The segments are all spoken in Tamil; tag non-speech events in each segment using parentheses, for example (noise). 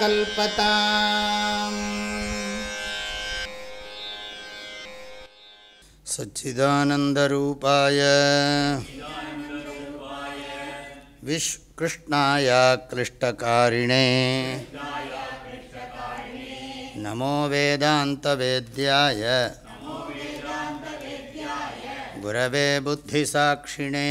कल्पताम्। सच्चिदानन्दरूपाय विष्कृष्णाय क्लिष्टकारिणे नमो वेदान्तवेद्याय गुरवे बुद्धिसाक्षिणे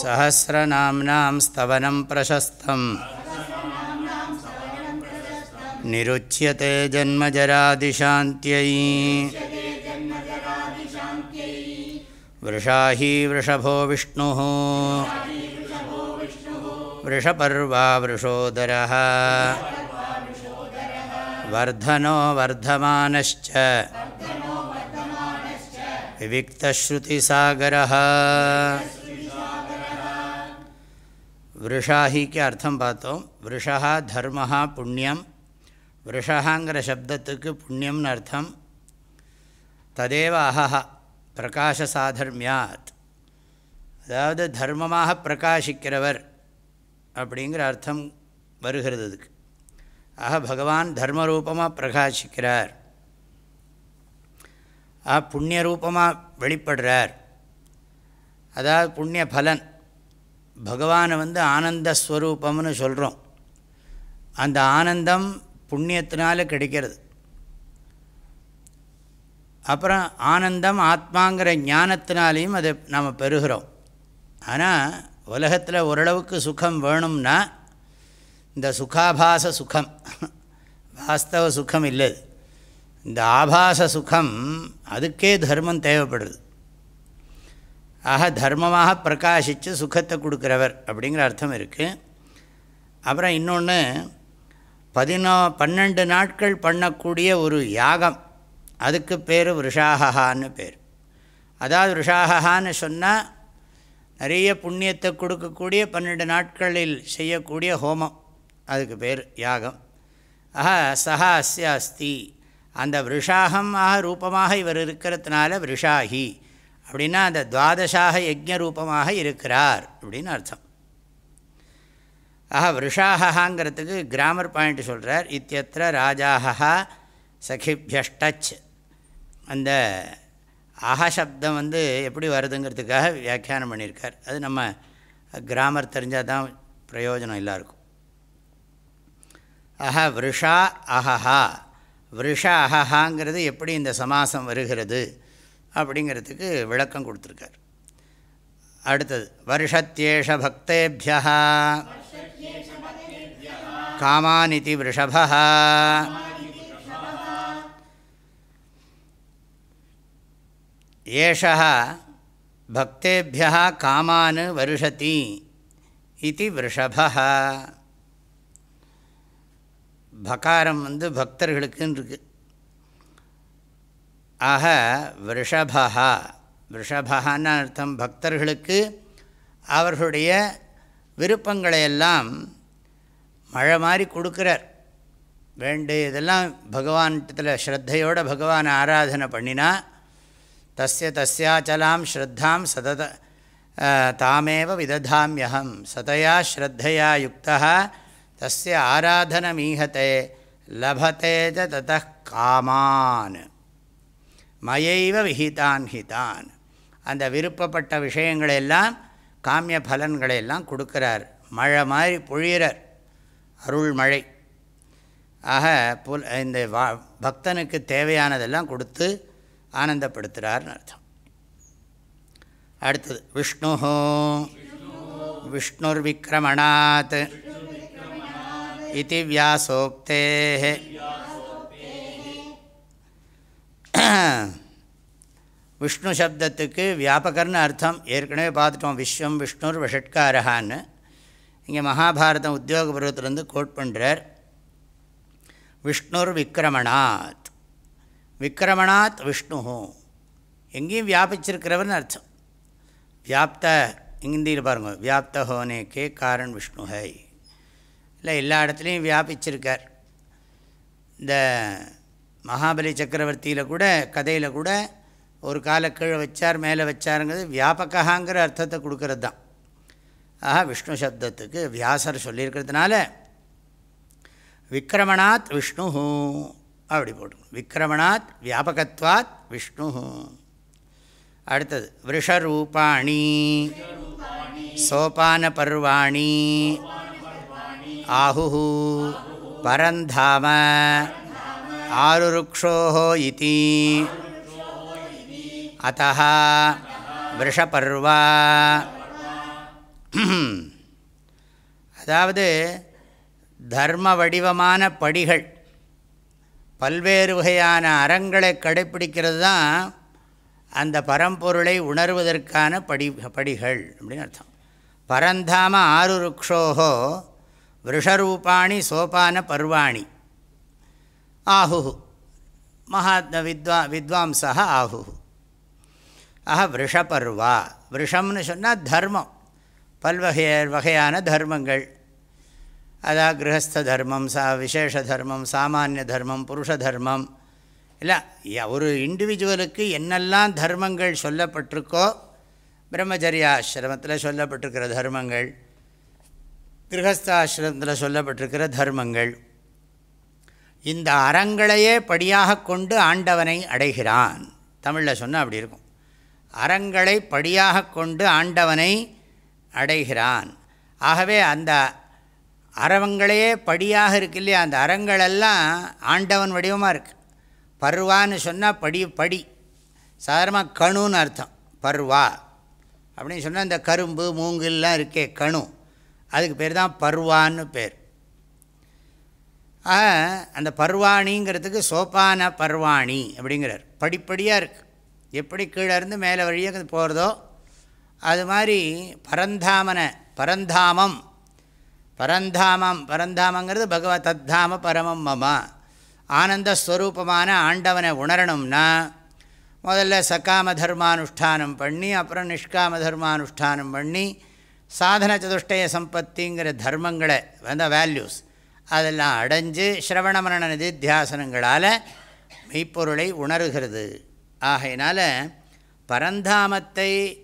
सहस्रनाम्नां स्तवनं प्रशस्तम् निरुच्यते जन्मजरादिशान्त्यै वृषाही वृषभो विष्णुः वृषपर्वा वृषोदरः वर्धनो वर्धमानश्च विविक्तश्रुतिसागरः விருஷாஹிக்கு அர்த்தம் பார்த்தோம் விருஷா தர்மஹா புண்ணியம் விருஷாங்கிற சப்தத்துக்கு புண்ணியம்னு அர்த்தம் ததேவ அஹஹா பிரகாச சாதர்மியாத் அதாவது தர்மமாக பிரகாசிக்கிறவர் அப்படிங்கிற அர்த்தம் வருகிறது அதுக்கு. ஆக பகவான் தர்மரூபமாக பிரகாசிக்கிறார். ஆ புண்ணிய ரூபமாக வெளிப்படுறார். அதாவது புண்ணிய பலன் பகவானை வந்து ஆனந்தஸ்வரூபம்னு சொல்கிறோம் அந்த ஆனந்தம் புண்ணியத்தினால கிடைக்கிறது. அப்புறம் ஆனந்தம் ஆத்மாங்கிற ஞானத்தினாலேயும் அதை நாம் பெறுகிறோம். ஆனால் உலகத்தில் ஓரளவுக்கு சுகம் வேணும்னா இந்த சுகாபாச சுகம் வாஸ்தவ சுகம் இல்லை இந்த ஆபாச சுகம் அதுக்கே தர்மம் தேவைப்படுது. ஆக தர்மமாக பிரகாசித்து சுகத்தை கொடுக்குறவர் அப்படிங்கிற அர்த்தம் இருக்குது அப்புறம் இன்னொன்று பதினோ பன்னெண்டு நாட்கள் பண்ணக்கூடிய ஒரு யாகம் அதுக்கு பேர் விஷாகான்னு பேர். அதாவது விஷாகான்னு சொன்னால் நிறைய புண்ணியத்தை கொடுக்கக்கூடிய பன்னெண்டு நாட்களில் செய்யக்கூடிய ஹோமம் அதுக்கு பேர் யாகம். ஆஹா சஹா அஸ்ய அஸ்தி. அந்த விஷாகமாக ரூபமாக இவர் இருக்கிறதுனால விஷாகி அப்படின்னா அந்த துவாதசாக யஜ்ய ரூபமாக இருக்கிறார் அப்படின்னு அர்த்தம். ஆஹா விஷாகாங்கிறதுக்கு கிராமர் பாயிண்ட் சொல்கிறார் இத்தியத்திர ராஜாஹா சகிபியஷ்டச். அந்த அஹ சப்தம் வந்து எப்படி வருதுங்கிறதுக்காக வியாக்கியானம் பண்ணியிருக்கார். அது நம்ம கிராமர் தெரிஞ்சால் தான் பிரயோஜனம் எல்லாருக்கும். அஹ விஷா அஹஹா. விஷ அஹஹாங்கிறது எப்படி இந்த சமாசம் வருகிறது? அப்படிங்கிறதுக்கு விளக்கம் கொடுத்துருக்கார். அடுத்தது வருஷத்தேஷ பக்தேபியா காமானிதி விஷபா ஏஷா பக்தேபியா காமான் வருஷதி இது விஷபா பகாரம் வந்து பக்தர்களுக்குன்னு இருக்குது ஆக விஷபா விஷபான்னு அர்த்தம் பக்தர்களுக்கு அவர்களுடைய விருப்பங்களையெல்லாம் மழை மாதிரி கொடுக்குறார். வேண்டு இதெல்லாம் பகவான்கிட்டத்தில் ஸ்ரத்தையோடு பகவான் ஆராதனை பண்ணினா தஸ்ய தஸ்யாச்சலாம் ஸ்ரத்தாம் சதத தாமேவ விததாமியகம் சதையா ஸ்ரத்தையா யுக்தா தஸ்ய ஆராதனமீகத்தை லபத்தேஜ தத காமான். மயைவ விஹிதான் ஹிதான். அந்த விருப்பப்பட்ட விஷயங்களெல்லாம் காமிய பலன்களையெல்லாம் கொடுக்குறார். மழை மாதிரி பொழியிறார். அருள் மழை ஆக புல் இந்த வா பக்தனுக்கு தேவையானதெல்லாம் கொடுத்து ஆனந்தப்படுத்துகிறார்னு அர்த்தம். அடுத்தது விஷ்ணு. விஷ்ணுர் விக்ரமணாத் இது வியாசோக்தே. (clears throat) விஷ்ணு சப்தத்துக்கு வியாபகர்னு அர்த்தம். ஏற்கனவே பார்த்துட்டோம். விஸ்வம் விஷ்ணுர் விஷட்காரஹான்னு. இங்கே மகாபாரதம் உத்தியோக பருவத்திலேருந்து கோட் பண்ணுறார் விஷ்ணுர் விக்ரமணாத். விக்ரமணாத் விஷ்ணு எங்கேயும் வியாபிச்சிருக்கிறவர்னு அர்த்தம். வியாப்த ஹிந்தியில் பாருங்கள் வியாப்த ஹோனேக்கே காரன் விஷ்ணு ஹை இல்லை எல்லா இடத்துலையும் வியாபிச்சிருக்கார். இந்த மகாபலி சக்கரவர்த்தியில் கூட கதையில் கூட ஒரு காலை கீழே வச்சார் மேலே வச்சாருங்கிறது வியாபகாங்கிற அர்த்தத்தை கொடுக்கறது தான் ஆஹா விஷ்ணு சப்தத்துக்கு வியாசர் சொல்லியிருக்கிறதுனால விக்ரமணாத் விஷ்ணு அப்படி போட்டுக்கணும். விக்ரமணாத் வியாபகத்வாத் விஷ்ணு அடுத்தது விஷரூபாணி சோபான பர்வாணி ஆஹு பரந்தாம ஆருருக்ஷோ இதி அத்த விஷபர்வா அதாவது தர்ம வடிவமான படிகள் பல்வேறு வகையான அறங்களை கடைப்பிடிக்கிறது தான் அந்த பரம்பொருளை உணர்வதற்கான படி படிகள் அப்படின்னு அர்த்தம். பரந்தாம ஆருருக்ஷோஹோ விஷரூபாணி சோபான பர்வாணி. ஆஹு மகாத்ம வித்வா வித்வாம்சா ஆஹு ஆஹ விஷபர்வா விஷம்னு சொன்னால் தர்மம். பல்வகை வகையான தர்மங்கள். அதான் கிரகஸ்த தர்மம் சா விசேஷ தர்மம் சாமானிய தர்மம் புருஷ தர்மம். இல்லை ஒரு இண்டிவிஜுவலுக்கு என்னெல்லாம் தர்மங்கள் சொல்லப்பட்டிருக்கோ பிரம்மச்சரியாசிரமத்தில் சொல்லப்பட்டிருக்கிற தர்மங்கள் கிரகஸ்தாசிரமத்தில் சொல்லப்பட்டிருக்கிற தர்மங்கள் இந்த அறங்களையே படியாக கொண்டு ஆண்டவனை அடைகிறான். தமிழில் சொன்னால் அப்படி இருக்கும். அறங்களை படியாக கொண்டு ஆண்டவனை அடைகிறான். ஆகவே அந்த அறவங்களையே படியாக இருக்கு இல்லையா? அந்த அறங்களெல்லாம் ஆண்டவன் வடிவமாக இருக்குது பருவான்னு சொன்னால் படி படி. சாதாரணமாக கணுன்னு அர்த்தம். பருவா. அப்படின்னு சொன்னால் இந்த கரும்பு மூங்குல்லாம் இருக்கே கணு. அதுக்கு பேர் தான் பருவான்னு பேர். அந்த பர்வாணிங்கிறதுக்கு சோப்பான பர்வாணி அப்படிங்கிறார். படிப்படியாக இருக்குது எப்படி கீழே இருந்து மேலே வழியாக போகிறதோ அது மாதிரி பரந்தாமனை பரந்தாமம். பரந்தாமம் பரந்தாமங்கிறது பகவத் தத்தாம பரமம் மம. ஆனந்தஸ்வரூபமான ஆண்டவனை உணரணும்னா முதல்ல சக்காம தர்மானுஷ்டானம் பண்ணி அப்புறம் நிஷ்காம தர்மானுஷ்டானம் பண்ணி சாதன சதுஷ்டய சம்பத்திங்கிற தர்மங்களை அந்த வேல்யூஸ் அதெல்லாம் அடைஞ்சு ஸ்ரவண மரண நிதித்தியாசனங்களால் மெய்ப்பொருளை உணர்கிறது. ஆகையினால் பரந்தாமத்தை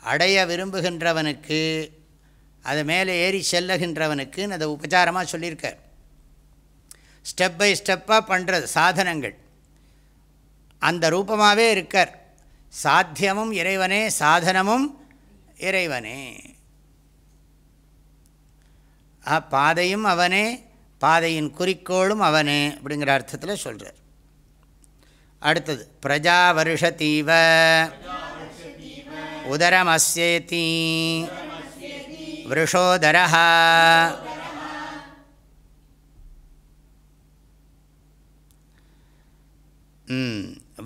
அடைய விரும்புகின்றவனுக்கு அது மேலே ஏறி செல்லுகின்றவனுக்குன்னு அதை உபச்சாரமாக சொல்லியிருக்கார். ஸ்டெப் பை ஸ்டெப்பாக பண்ணுறது சாதனங்கள். அந்த ரூபமாகவே இருக்கார். சாத்தியமும் இறைவனே சாதனமும் இறைவனே. பாதையும் அவனே பாதையின் குறிக்கோளும் அவனே அப்படிங்கிற அர்த்தத்தில் சொல்கிறார் அடுத்தது பிரஜா வருஷத்தீவ. உதரமஸ்யேதி விருஷோதர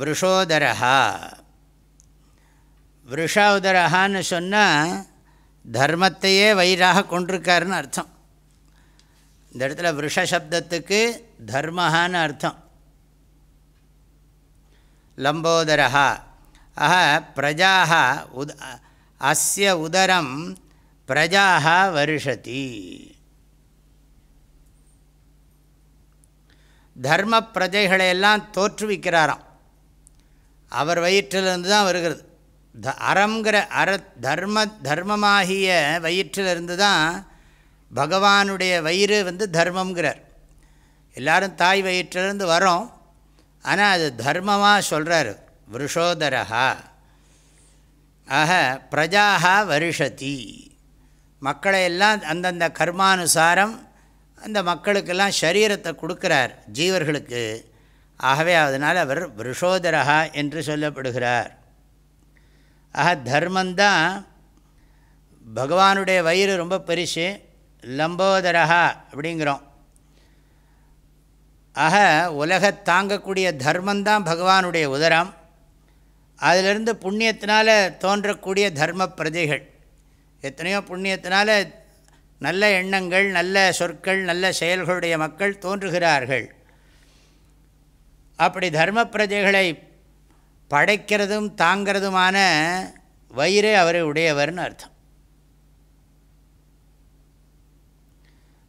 விருஷோதரா விருஷோதரஹான்னு சொன்னால் தர்மத்தையே வயிறாக கொண்டிருக்காருன்னு அர்த்தம். இந்த இடத்துல விஷசப்தத்துக்கு தர்மஹான்னு அர்த்தம். லம்போதரா ஆஹ பிரஜாக உத அஸ்ய உதரம் பிரஜாக வருஷதி. தர்ம பிரஜைகளையெல்லாம் தோற்றுவிக்கிறாராம். அவர் வயிற்றிலிருந்து தான் வருகிறது. த அறங்கிற அற தர்ம தர்மமாகிய வயிற்றிலிருந்து தான் பகவானுடைய வயிறு வந்து தர்மங்கிறார் எல்லாரும் தாய் வயிற்றிலேருந்து வரோம் ஆனால் அது தர்மமாக சொல்கிறார் விருஷோதரா ஆக பிரஜாகா வருஷதி. மக்களை எல்லாம் அந்தந்த கர்மானுசாரம் அந்த மக்களுக்கெல்லாம் சரீரத்தை கொடுக்குறார் ஜீவர்களுக்கு. ஆகவே அதனால் அவர் விருஷோதரா என்று சொல்லப்படுகிறார். ஆக தர்மந்தான் பகவானுடைய வயிறு ரொம்ப பெருசு. லம்போதரா அப்படிங்கிறோம். ஆக உலகத் தாங்கக்கூடிய தர்மந்தான் பகவானுடைய உதரம். அதிலிருந்து புண்ணியத்தினால் தோன்றக்கூடிய தர்ம பிரஜைகள் எத்தனையோ புண்ணியத்தினால நல்ல எண்ணங்கள் நல்ல சொற்கள் நல்ல செயல்களுடைய மக்கள் தோன்றுகிறார்கள். அப்படி தர்ம பிரஜைகளை படைக்கிறதும் தாங்கிறதுமான வயிறு அவரை உடையவர்னு அர்த்தம்.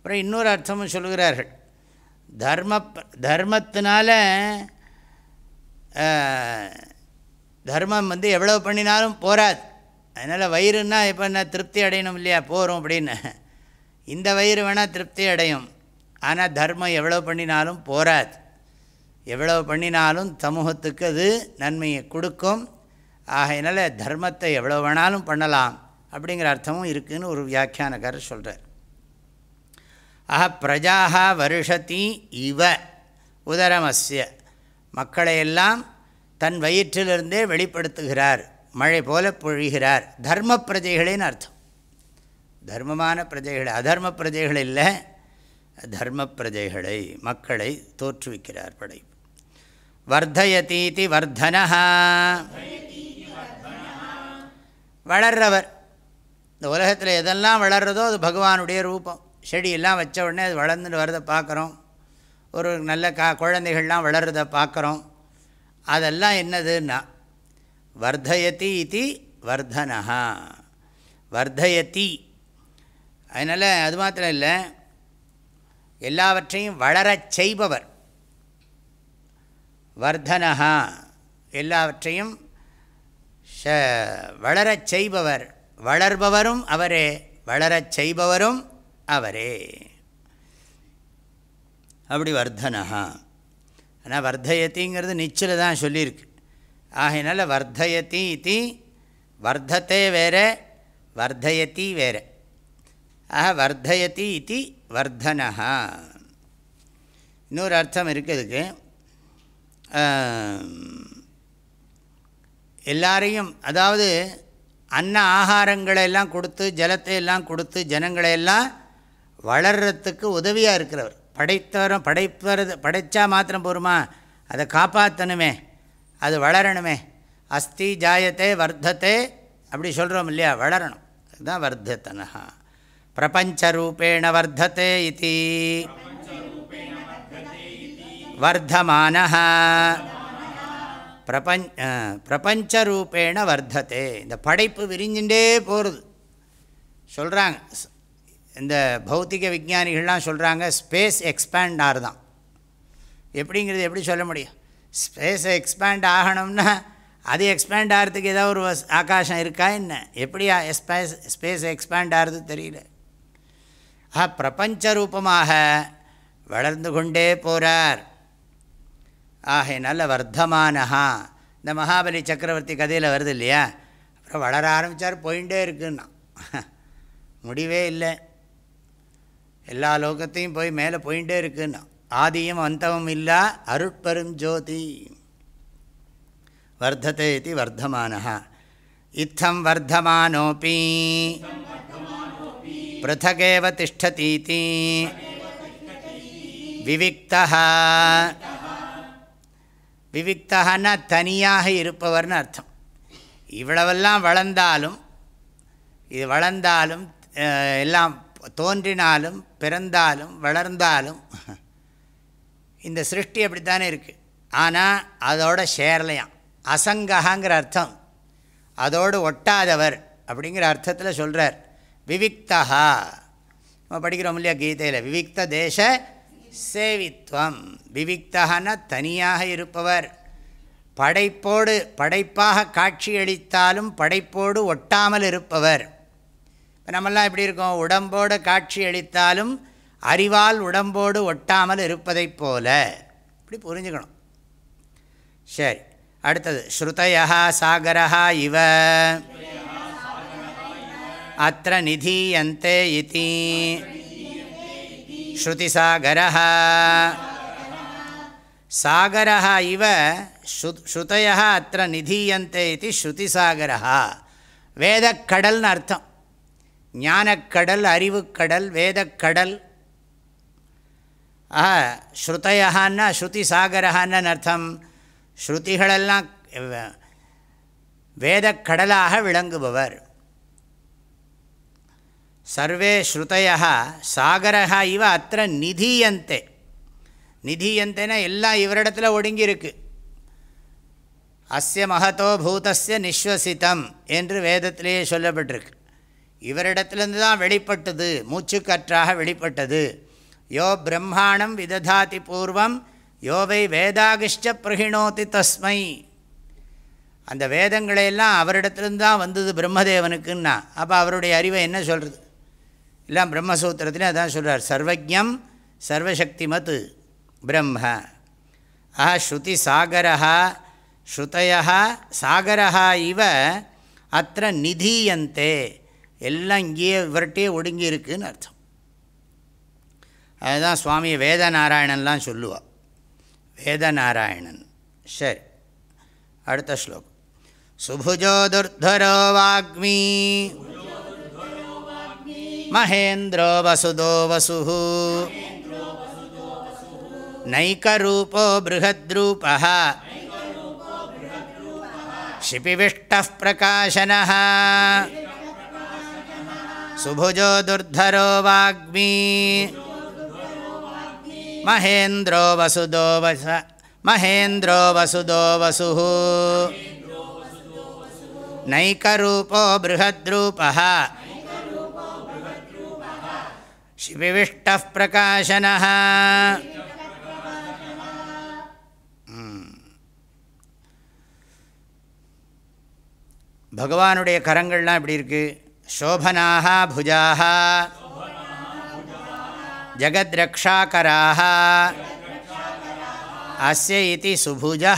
அப்புறம் இன்னொரு அர்த்தமும் சொல்கிறார்கள் தர்ம தர்மத்தினால தர்மம் வந்து எவ்வளோ பண்ணினாலும் போராது அதனால் வயிறுன்னா இப்போ என்ன திருப்தி அடையணும் இல்லையா? போகிறோம் அப்படின்னு. இந்த வயிறு வேணால் திருப்தி அடையும். ஆனால் தர்மம் எவ்வளோ பண்ணினாலும் போராது எவ்வளோ பண்ணினாலும் சமூகத்துக்கு அது நன்மையை கொடுக்கும். ஆகையினால தர்மத்தை எவ்வளோ வேணாலும் பண்ணலாம். அப்படிங்கிற அர்த்தமும் இருக்குதுன்னு ஒரு வியாக்கியானக்காரர் சொல்கிறார் ஆஹா பிரஜாக வருஷத்தி இவ. உதரமஸ்ய. மக்களையெல்லாம் தன் வயிற்றிலிருந்தே வெளிப்படுத்துகிறார். மழை போல பொழிகிறார். தர்ம பிரஜைகளேன்னு அர்த்தம். தர்மமான பிரஜைகள் அதர்ம பிரஜைகள் இல்லை. தர்ம பிரஜைகளை மக்களை தோற்றுவிக்கிறார் படை வர்தயதீதி வர்தனா வளர்றவர். இந்த உலகத்தில் எதெல்லாம் வளர்றதோ அது பகவானுடைய ரூபம். செடியெல்லாம் வச்ச உடனே அது வளர்ந்துட்டு வரதை பார்க்குறோம். ஒரு நல்ல கா குழந்தைகள்லாம் வளர்கிறத பார்க்குறோம். அதெல்லாம் என்னதுன்னா வர்தயதி இது வர்தனஹா. வர்தயதி. அதனால் அது மாத்திரம் இல்லை எல்லாவற்றையும் வளரச் செய்பவர். வர்தனஹா. எல்லாவற்றையும் வளரச் செய்பவர். வளர்பவரும் அவரே. வளரச் செய்பவரும் அவரே. அப்படி வர்தனஹா. ஆனால் வர்தயத்திங்கிறது நிச்சில் தான் சொல்லியிருக்கு. ஆகையினால வர்தயதி இது வர்த்தத்தை வேறு வர்தயத்தி வேறு. ஆக வர்தயத்தி இது வர்தனஹா. இன்னொரு அர்த்தம் இருக்குதுக்கு எல்லாரையும் அதாவது அன்ன ஆகாரங்களை எல்லாம் கொடுத்து ஜலத்தை எல்லாம் கொடுத்து ஜனங்களை எல்லாம் வளர்கிறதுக்கு உதவியாக இருக்கிறவர். படைத்தவரும் படைப்பறது படைத்தா மாத்திரம் போருமா? அதை காப்பாற்றணுமே அது வளரணுமே. அஸ்தி ஜாயத்தை வர்த்தத்தை அப்படி சொல்கிறோம் இல்லையா? வளரணும். அதுதான் வர்த்தத்தனஹா. பிரபஞ்சரூபேண வர்த்தத்தை இது. வர்த்தமான பிரபஞ்ச பிரபஞ்சரூபேண வர்த்தத்தை. இந்த படைப்பு விரிஞ்சுட்டே போகிறது சொல்கிறாங்க இந்த பௌத்திக விஞ்ஞானிகள்லாம் சொல்கிறாங்க ஸ்பேஸ் எக்ஸ்பேண்ட் ஆறுதான். எப்படிங்கிறது எப்படி சொல்ல முடியும்? ஸ்பேஸை எக்ஸ்பேண்ட் ஆகணும்னா அது எக்ஸ்பேண்ட் ஆகிறதுக்கு ஏதாவது ஒரு ஆகாசம் இருக்கா என்ன? எப்படி ஸ்பேஸ் ஸ்பேஸ் எக்ஸ்பேண்ட் ஆகிறது தெரியல. ஆ பிரபஞ்ச ரூபமாக வளர்ந்து கொண்டே போகிறார் ஆகை நல்ல வர்த்தமானஹா. இந்த மகாபலி சக்கரவர்த்தி கதையில் வருது இல்லையா? அப்புறம் வளர ஆரம்பித்தார் போயிட்டே இருக்குன்னா. முடிவே இல்லை. எல்லா லோகத்தையும் போய் மேலே போயிட்டே இருக்குன்னா ஆதியும் அந்தமும் இல்லா அருட்பெரும் ஜோதி. வர்த்தத்தை இது வர்த்தமானஹா. இத்தம் வர்த்தமானோபி. பிருத்தகேவ திஷ்டதீதி. விவிக்தா விவிக்தகன்னா தனியாக இருப்பவர்னு அர்த்தம். இவ்வளவெல்லாம் வளர்ந்தாலும் இது வளர்ந்தாலும் எல்லாம் தோன்றினாலும் பிறந்தாலும் வளர்ந்தாலும் இந்த சிருஷ்டி அப்படித்தானே இருக்குது ஆனால் அதோட சேரலையாம். அசங்ககாங்கிற அர்த்தம். அதோடு ஒட்டாதவர் அப்படிங்கிற அர்த்தத்தில் சொல்கிறார் விவிக்தா நம்ம படிக்கிறோம் இல்லையா கீதையில்? விவிக்த தேச சேவித்வம். விவிக்தகனா தனியாக இருப்பவர். படைப்போடு படைப்பாக காட்சியளித்தாலும் படைப்போடு ஒட்டாமல் இருப்பவர். இப்போ நம்மெல்லாம் எப்படி இருக்கோம்? உடம்போடு காட்சி அளித்தாலும் அறிவால் உடம்போடு ஒட்டாமல் இருப்பதைப் போல. இப்படி புரிஞ்சுக்கணும். சரி அடுத்தது. ஸ்ருதயா சாகரா இவ. அத்த நிதீயந்தே இதி. ஸ்ருதிசாகரா சாகரா இவ ஸ்ருதய அத்த நிதீயந்தே இது ஸ்ருதிசாகரா வேதக்கடல்னு அர்த்தம். ஞானக்கடல் அறிவுக்கடல் வேதக்கடல். ஆஹா ஸ்ருதையான்னா ஸ்ருதி சாகரஹான்னு அர்த்தம். ஸ்ருதிகளெல்லாம் வேதக்கடலாக விளங்குபவர். சர்வே ஸ்ருதையா சாகரா இவ அத்த நிதீயந்தே. நிதீயந்தேன்னா எல்லாம் இவரிடத்தில் ஒடுங்கியிருக்கு. அஸ்ய மகத்தோ பூதஸ்ய நிஸ்வசித்தம் என்று வேதத்திலேயே சொல்லப்பட்டிருக்கு. இவரிடத்துலேருந்து தான் வெளிப்பட்டது மூச்சுக்கற்றாக வெளிப்பட்டது. யோ பிரம்மாணம் விததாதி பூர்வம் யோவை வேதாகிஷ்ட பிரகிணோதி தஸ்மை. அந்த வேதங்களையெல்லாம் அவரிடத்துலேருந்து தான் வந்தது பிரம்மதேவனுக்குன்னா அப்போ அவருடைய அறிவை என்ன சொல்கிறது எல்லாம் பிரம்மசூத்திரத்திலே அதான் சொல்கிறார் சர்வஜம் சர்வசக்திமத் பிரம்ம. ஆஹா ஸ்ருதி சாகரா ஸ்ருதயா சாகரா இவ அத்த நிதீயந்தே. எல்லாம் இங்கேயே இவர்கிட்டே ஒடுங்கி இருக்குன்னு அர்த்தம் அதுதான் சுவாமி வேதநாராயணன்லாம் சொல்லுவாள் வேதநாராயணன் சரி அடுத்த ஸ்லோகம் சுபுஜோ துர்தரோ வாக்மீ மகேந்திரோ வசுதோ வசு நைக்கரூபோ बृहद्रूपः शिपिविष्टः प्रकाशनः सुभुजो दुर्धरो वाग्मी महेन्द्रो वसुदो वस महेन्द्रो वसुदो वसुः नैकरूपो बृहद्रूपः शिविविष्टः प्रकाशनः பகவானுடைய கரங்கள்லாம் இப்படி இருக்குது சோபனா புஜாக ஜகத்ரக்ஷாக்கராக அஸ்ய இது சுபுஜா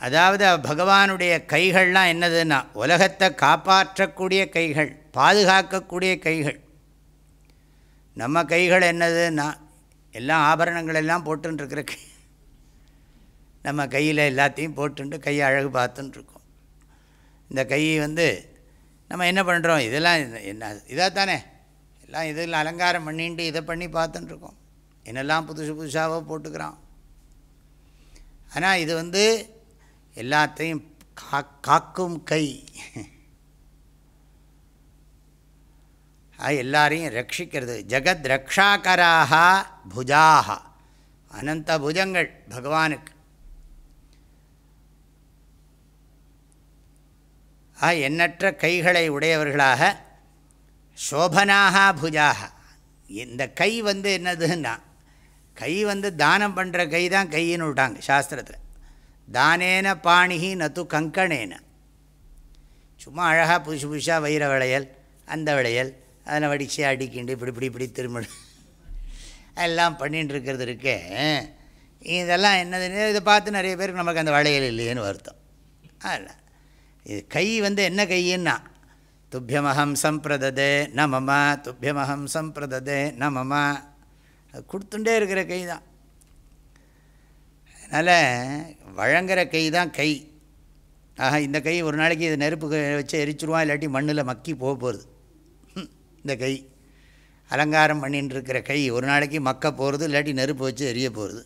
அதாவது பகவானுடைய கைகள்லாம் என்னதுன்னா உலகத்தை காப்பாற்றக்கூடிய கைகள் பாதுகாக்கக்கூடிய கைகள். நம்ம கைகள் என்னதுன்னா எல்லாம் ஆபரணங்கள் எல்லாம் போட்டுருக்கிற கை நம்ம கையில் எல்லாத்தையும் போட்டுண்டு கையை அழகு பார்த்துட்டுருக்கோம் இந்த கை வந்து நம்ம என்ன பண்ணுறோம் இதெல்லாம் என்ன இதாக தானே எல்லாம் இதில் அலங்காரம் பண்ணிட்டு இதை பண்ணி பார்த்துட்டுருக்கோம் என்னெல்லாம் புதுசு புதுசாக போட்டுக்கிறான். ஆனால் இது வந்து எல்லாத்தையும் கா காக்கும் கை. எல்லாரையும் ரட்சிக்கிறது. ஜகத் ரக்ஷாக்கராக புஜாக அனந்த புஜங்கள் பகவானுக்கு. ஆ எண்ணற்ற கைகளை உடையவர்களாக சோபனாக புஜாக இந்த கை வந்து என்னதுன்னா கை வந்து தானம் பண்ணுற கை தான் கையின்னு விட்டாங்க சாஸ்திரத்தில். தானேன பாணிகி நத்து கங்கணேன. சும்மா அழகாக புதுசு புதுசாக வைர விளையல் அந்த விளையல் அதில் வடித்து அடிக்கிண்டு இப்படி இப்படி இப்படி திரும்ப எல்லாம் பண்ணிகிட்டு இருக்கிறது இருக்கே. இதெல்லாம் என்னதுன்னு இதை பார்த்து நிறைய பேருக்கு நமக்கு அந்த வளையல் இல்லையேன்னு வருத்தம். அதில் இது கை வந்து என்ன கையின்னா? துப்பியமகம் சம்பிரததே ந மம துப்பியமகம் சம்பிரததே ந மம கொடுத்துட்டே இருக்கிற கை தான். அதனால் வழங்குற கை தான் கை. ஆஹா இந்த கை ஒரு நாளைக்கு இது நெருப்பு வச்சு எரிச்சிருவான் இல்லாட்டி மண்ணில் மக்கி போக போகிறது இந்த கை. அலங்காரம் பண்ணின்னு இருக்கிற கை ஒரு நாளைக்கு மக்க போகிறது இல்லாட்டி நெருப்பு வச்சு எரிய போகிறது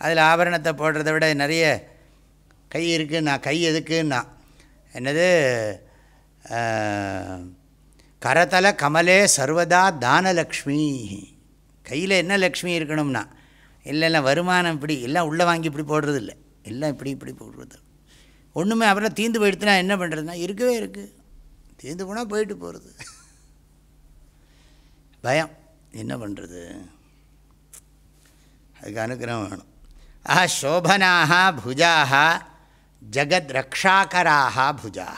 அதில் ஆபரணத்தை போடுறத விட நிறைய கை இருக்குன்னா கை எதுக்குன்னா என்னது? கரதல கமலே சர்வதா தானலக்ஷ்மி. கையில் என்ன லக்ஷ்மி இருக்கணும்னா இல்லை இல்லை வருமானம் இப்படி எல்லாம் உள்ளே வாங்கி இப்படி போடுறது இல்லை எல்லாம் இப்படி இப்படி போடுறது. ஒன்றுமே அப்புறம் தீந்து போயிடுத்துனா என்ன பண்ணுறதுனா இருக்கவே இருக்குது தீந்து போனால் போயிட்டு போகிறது பயம். என்ன பண்ணுறது அதுக்கு அனுகிரகம் வேணும். ஆஹா சோபனாக புஜாக ஜகத் ரக்ஷாகராக புஜா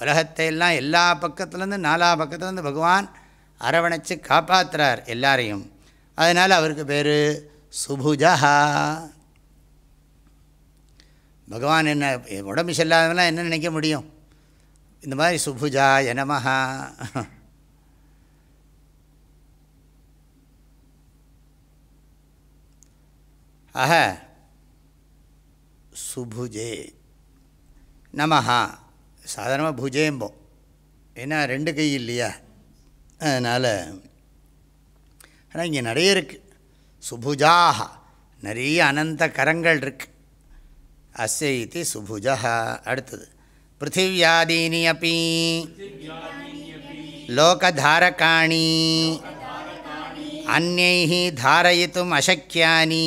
உலகத்தை எல்லாம் எல்லா பக்கத்துலேருந்து நாலா பக்கத்துலேருந்து பகவான் அரவணைச்சு காப்பாற்றுறார் எல்லாரையும். அதனால் அவருக்கு பேர் சுபுஜா பகவான் என்ன உடம்பு செல்லாதவெல்லாம் என்ன நினைக்க முடியும்? இந்த மாதிரி சுபுஜா எனமஹா ஆக சுபுஜே. நமஹா. சாதாரணமாக புஜேம்போம் ஏன்னா ரெண்டு கை இல்லையா? அதனால் ஆனால் இங்கே நிறைய இருக்குது சுபுஜாக நிறைய அனந்த கரங்கள் இருக்குது அஸ்ய இது சுபுஜா அடுத்தது. பிருத்திவியாதீனி அப்பி லோகதாரகாணி. அந்நைः தாரயித்தும் அசக்கியானி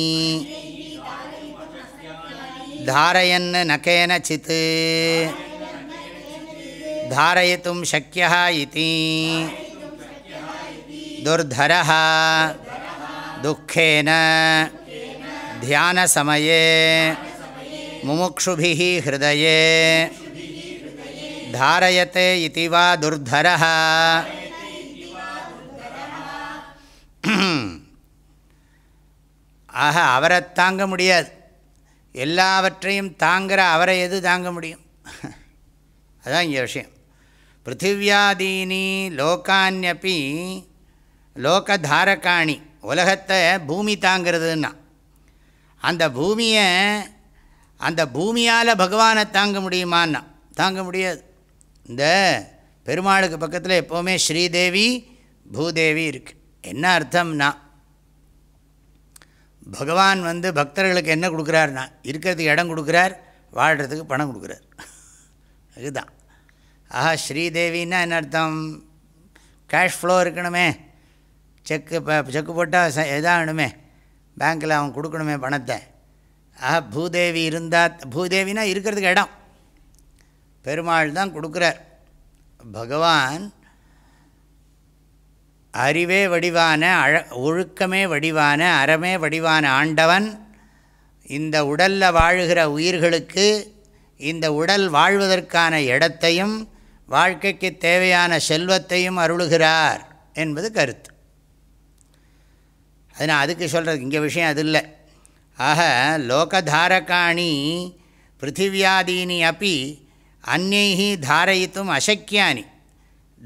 தாரயன் நகேனச்சித் தாரயித்தும் சக்கியா இது துர்தர துக்கேன தியானசமயே முமுக்ஷுபி ஹிருதயே தாரயத்தே இது வா துர்தர ஆக அவரை தாங்க முடியாது எல்லாவற்றையும் தாங்கிற அவரை எது தாங்க முடியும்? (laughs) அதான் இங்கே விஷயம். பிருத்திவியாதீனி லோகான்யப்பி லோகதாரகாணி உலகத்தை பூமி தாங்கிறதுன்னா. அந்த பூமியை அந்த பூமியால் பகவானை தாங்க முடியுமான்னா? தாங்க முடியாது. இந்த பெருமாளுக்கு பக்கத்தில் எப்போவுமே ஸ்ரீதேவி பூதேவி இருக்குது என்ன அர்த்தம்னா பகவான் வந்து பக்தர்களுக்கு என்ன கொடுக்குறாருனா இருக்கிறதுக்கு இடம் கொடுக்குறார் வாழ்கிறதுக்கு பணம் கொடுக்குறார். அதுதான். ஆஹா ஸ்ரீதேவின்னா என்ன அர்த்தம்? கேஷ் ஃப்ளோ இருக்கணுமே. செக்கு இப்போ செக்கு போட்டால் ச இதாகணுமே. பேங்க்கில் அவன் கொடுக்கணுமே பணத்தை. ஆஹா பூதேவி இருந்தால் பூதேவினா இருக்கிறதுக்கு இடம். பெருமாள் தான் கொடுக்குறார். பகவான் அறிவே வடிவான அழ ஒழுக்கமே வடிவான அறமே வடிவான ஆண்டவன். இந்த உடலில் வாழுகிற உயிர்களுக்கு இந்த உடல் வாழ்வதற்கான இடத்தையும் வாழ்க்கைக்கு தேவையான செல்வத்தையும் அருளுகிறார் என்பது கருத்து. அதனால் அதுக்கு சொல்கிறது இங்கே விஷயம் அது இல்லை. ஆக லோகதாரகாணி பிருத்திவியாதீனி அப்பி அந்நைஹி தாரயித்தும் அசக்கியானி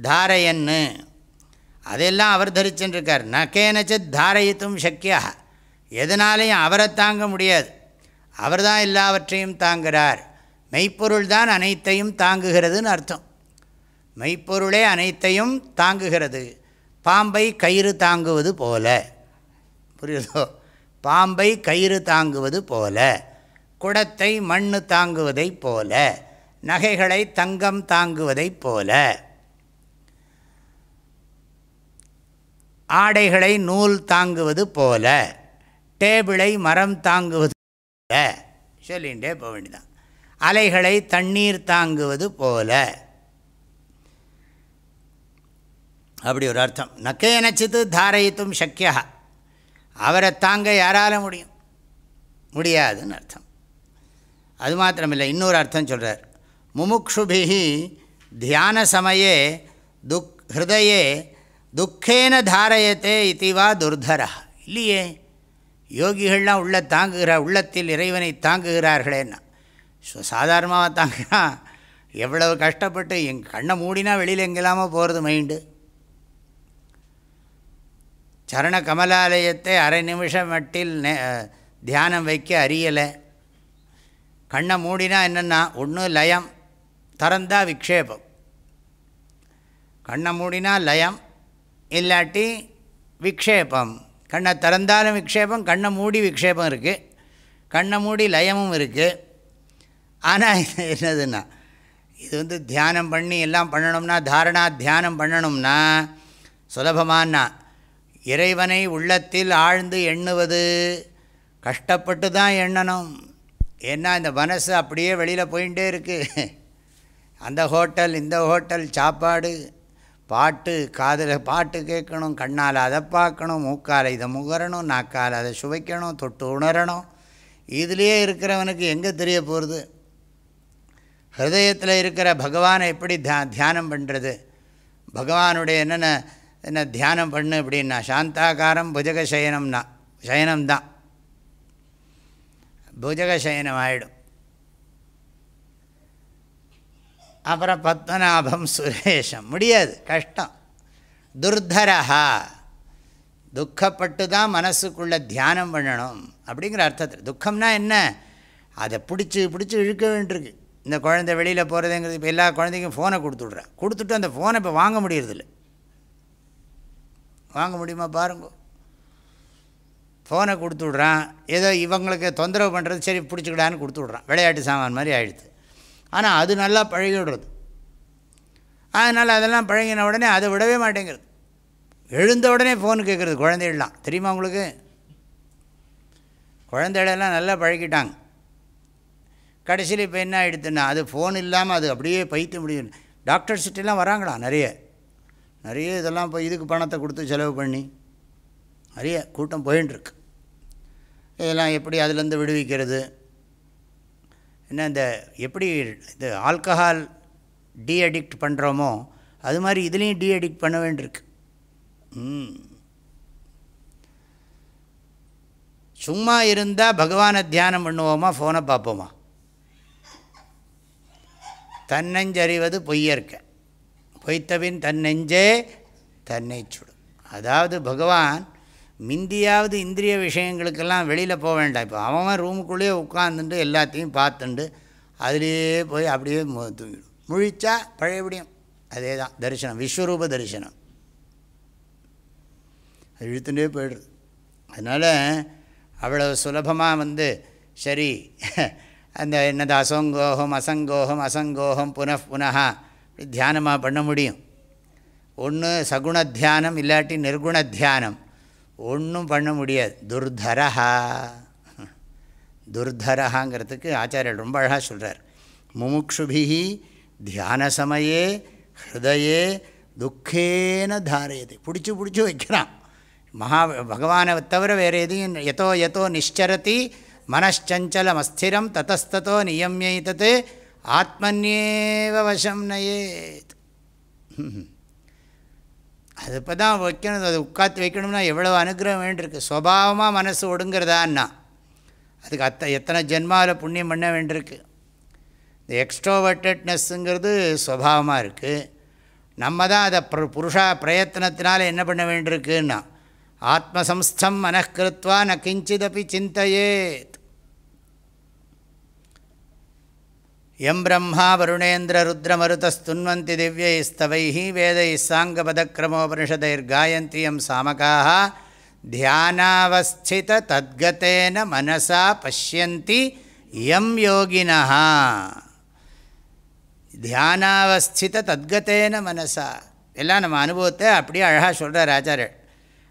தாரயன்னு. அதெல்லாம் அவர் தரிச்சுட்டுருக்கார் ந கேனச்சித் தாரயித்தும் சக்கியா எதனாலையும் அவரை தாங்க முடியாது. அவர் தான் எல்லாவற்றையும் தாங்குகிறார் மெய்ப்பொருள் தான் அனைத்தையும் தாங்குகிறதுன்னு அர்த்தம். மெய்ப்பொருளே அனைத்தையும் தாங்குகிறது. பாம்பை கயிறு தாங்குவது போல. புரியுதோ? பாம்பை கயிறு தாங்குவது போல. குடத்தை மண் தாங்குவதைப் போல. நகைகளை தங்கம் தாங்குவதைப் போல. ஆடைகளை நூல் தாங்குவது போல டேபிளை மரம் தாங்குவது போல சொல்லிகிட்டே போக வேண்டியதான் அலைகளை தண்ணீர் தாங்குவது போல. அப்படி ஒரு அர்த்தம். நக்கேனச்சித்து தாரயித்தும் சக்கியா அவரை தாங்க யாரால முடியும்? முடியாதுன்னு அர்த்தம். அது மாத்திரமில்லை இன்னொரு அர்த்தம் சொல்கிறார் முமுக்ஷுபிஹி தியான சமயே துக் ஹிருதயே துக்கேன தாரயத்தே இதுவா துர்தரா இல்லையே யோகிகள்லாம் உள்ள தாங்குகிற உள்ளத்தில் இறைவனை தாங்குகிறார்களேன்னா சாதாரணமாக தாங்கினா எவ்வளவு கஷ்டப்பட்டு என் கண்ணை மூடினா வெளியில் எங்கெல்லாமோ போகிறது மைண்டு. சரண கமலாலயத்தை அரை நிமிஷம் மட்டில் தியானம் வைக்க அறியலை. கண்ணை மூடினா என்னென்னா ஒன்று லயம் திறந்தால் விக்ஷேபம். கண்ணை மூடினா லயம் இல்லாட்டி விக்ஷேபம். கண்ணை திறந்தாலும் விக்ஷேபம் கண்ணை மூடி விக்ஷேபம் இருக்குது கண்ணை மூடி லயமும் இருக்குது ஆனால் இது என்னதுன்னா இது வந்து தியானம் பண்ணி எல்லாம் பண்ணணும்னா தாரணா தியானம் பண்ணணும்னா சுலபமானா இறைவனை உள்ளத்தில் ஆழ்ந்து எண்ணுவது கஷ்டப்பட்டு தான் எண்ணணும். ஏன்னா இந்த மனசு அப்படியே வெளியில் போயிட்டே இருக்குது அந்த ஹோட்டல் இந்த ஹோட்டல் சாப்பாடு. பாட்டு காதில் பாட்டு கேட்கணும் கண்ணால் அதை பார்க்கணும் மூக்கால் இதை முகரணும் நாக்கால் அதை சுவைக்கணும் தொட்டு உணரணும். இதுலேயே இருக்கிறவனுக்கு எங்கே தெரிய போகிறது ஹிருதயத்தில் இருக்கிற பகவானை எப்படி தியா தியானம் பண்ணுறது பகவானுடைய என்னென்ன என்ன தியானம் பண்ணு அப்படின்னா சாந்தாகாரம் புஜக சயனம்னா சயனம்தான். புஜக சயனம் ஆகிடும் அப்புறம் பத்மநாபம் சுரேஷம். முடியாது கஷ்டம். துர்தரஹா. துக்கப்பட்டு தான் மனசுக்குள்ளே தியானம் பண்ணணும் அப்படிங்கிற அர்த்தத்தில். துக்கம்னா என்ன? அதை பிடிச்சி பிடிச்சி இழுக்க வேண்டியிருக்கு. இந்த குழந்தை வெளியில் போகிறதுங்கிறது இப்போ எல்லா குழந்தைக்கும் ஃபோனை கொடுத்துட்றேன். கொடுத்துட்டு அந்த ஃபோனை இப்போ வாங்க முடியறதில்ல. வாங்க முடியுமா பாருங்க. ஃபோனை கொடுத்து விட்றான் ஏதோ இவங்களுக்கு தொந்தரவு பண்ணுறது சரி பிடிச்சிக்கிடான்னு கொடுத்து விட்றான் விளையாட்டு சாமான் மாதிரி ஆகிடுது ஆனால் அது நல்லா பழகி விடுறது அதனால் அதெல்லாம் பழகின உடனே அதை விடவே மாட்டேங்கிறது. எழுந்த உடனே ஃபோன் கேட்குறது குழந்தைகள்லாம். தெரியுமா உங்களுக்கு? குழந்தைகளெல்லாம் நல்லா பழகிட்டாங்க. கடைசியில் இப்போ என்ன ஆகிடுதுன்னா அது ஃபோன் இல்லாமல் அது அப்படியே பைத்து முடியும் டாக்டர் டாக்டர்ஸ்கிட்டலாம் வராங்களா? நிறைய. நிறைய இதெல்லாம் இப்போ இதுக்கு பணத்தை கொடுத்து செலவு பண்ணி. நிறைய கூட்டம் போயின்ட்டுருக்கு இதெல்லாம் எப்படி அதுலேருந்து விடுவிக்கிறது? என்ன இந்த எப்படி இது ஆல்கஹால் டீ அடிக்ட் பண்ணுறோமோ அது மாதிரி இதுலேயும் டீ அடிக்ட் பண்ண வேண்டியிருக்கு. ம். சும்மா இருந்தால் பகவானை தியானம் பண்ணுவோமா ஃபோனை பார்ப்போமா? தன்னெஞ்சறிவது பொய்யற்க. பொய்த்தபின் தன்னெஞ்சே தன்னை சுடும். அதாவது பகவான் மிந்தியாவது இந்திரிய விஷயங்களுக்கெல்லாம் வெளியில் போக வேண்டாம். இப்போ அவன் ரூமுக்குள்ளேயே உட்காந்துட்டு எல்லாத்தையும் பார்த்துண்டு அதுலேயே போய் அப்படியே தூங்கிடும். முழிச்சா பழையபடியும் அதே தான் தரிசனம். விஸ்வரூப தரிசனம். இழுத்துட்டே போயிடுது அதனால் அவ்வளோ சுலபமாக வந்து சரி அந்த என்னது அசங்கோகம் அசங்கோகம் அசங்கோகம் புனః புனः இப்படி தியானமாக பண்ண முடியும். ஒன்று சகுண தியானம் இல்லாட்டி நிர்குண தியானம். ஒன்றும் பண்ண முடியாது. துர்தரஹா. துர்தரஹாங்கிறதுக்கு ஆச்சாரியர் ரொம்ப அழகாக சொல்கிறார் முமுக்ஷுபிஹி தியான சமயே ஹிருதயே துக்கேன தாரையது. பிடிச்சி பிடிச்சி வைக்கிறான். மகா பகவானை தவிர வேறு எதையும் எதோ எதோ நிஷ்சரதி மனச்சஞ்சலம் அஸ்திரம் தத்தஸ்தோ நியமியைத்தது ஆத்மன்யேவ வசம் நயேத். அது இப்போ தான் வைக்கணும். அது உட்காந்து வைக்கணும்னா எவ்வளோ அனுகிரகம் வேண்டியிருக்கு? சுவாவமாக மனசு ஒடுங்கிறதான்னா அதுக்கு அத்த எத்தனை ஜென்மாவில் புண்ணியம் பண்ண வேண்டியிருக்கு? இந்த எக்ஸ்ட்ரோவர்டட்னஸ்ஸுங்கிறது சுவாவமாக இருக்குது நம்ம தான் அதை புருஷா பிரயத்தனத்தினால என்ன பண்ண வேண்டியிருக்குன்னா ஆத்மசம்ஸ்தம் மனக்கிருத்வா ந கிஞ்சிதப்பி சிந்தையேத் எம் பிரம்மா வருணேந்திர ருத்ரமருதஸ்துன்வந்தி திவ்யைஸ்தவை வேதை சாங்கபதக்கிரமோபனிஷதைர்காயந்தி எம் சாமகாக தியானாவஸ்தித தத்கத்தேன மனசா பசியந்தி எம் யோகினா. தியானாவஸ்தித தத்கத்தேன மனசா. எல்லாம் நம்ம அனுபவத்தை அப்படியே அழகாக சொல்கிறார் ஆச்சாரியர்.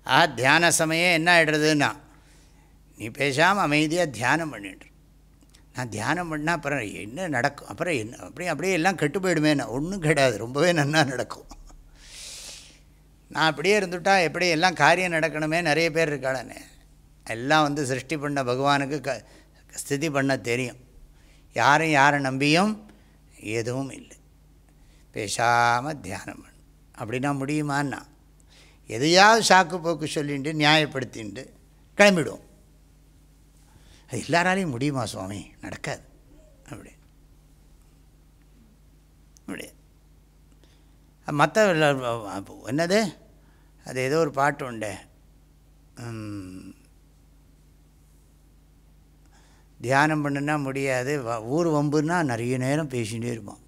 ஆஹா தியான சமயம் என்ன ஆகிடுறதுன்னா நீ பேசாமல் அமைதியாக தியானம் பண்ணிட்டு நான் தியானம் பண்ணால் அப்புறம் என்ன நடக்கும்? அப்புறம் என்ன? அப்படியே அப்படியே எல்லாம் கெட்டு போயிடுமே நான் ஒன்றும் கிடையாது ரொம்பவே நன்னா நடக்கும். நான் அப்படியே இருந்துவிட்டால் எப்படி எல்லாம் காரியம் நடக்கணுமே? நிறைய பேர் இருக்காளே எல்லாம் வந்து சிருஷ்டி பண்ண பகவானுக்கு க ஸ்திதி பண்ண தெரியும். யாரும் யாரை நம்பியும் எதுவும் இல்லை. பேசாமல் தியானம் பண்ணு. அப்படின்னா முடியுமான்னா எதையாவது சாக்கு போக்கு சொல்லிட்டு நியாயப்படுத்தின்ட்டு கிளம்பிடுவோம். அது எல்லாராலையும் முடியுமா சுவாமி? நடக்காது. அப்படி. அப்படி. மற்ற என்னது? அது ஏதோ ஒரு பாட்டு உண்டு. தியானம் பண்ணுனா முடியாது. வ- ஊர் வம்புன்னா நிறைய நேரம் பேசிகிட்டே இருப்போம்.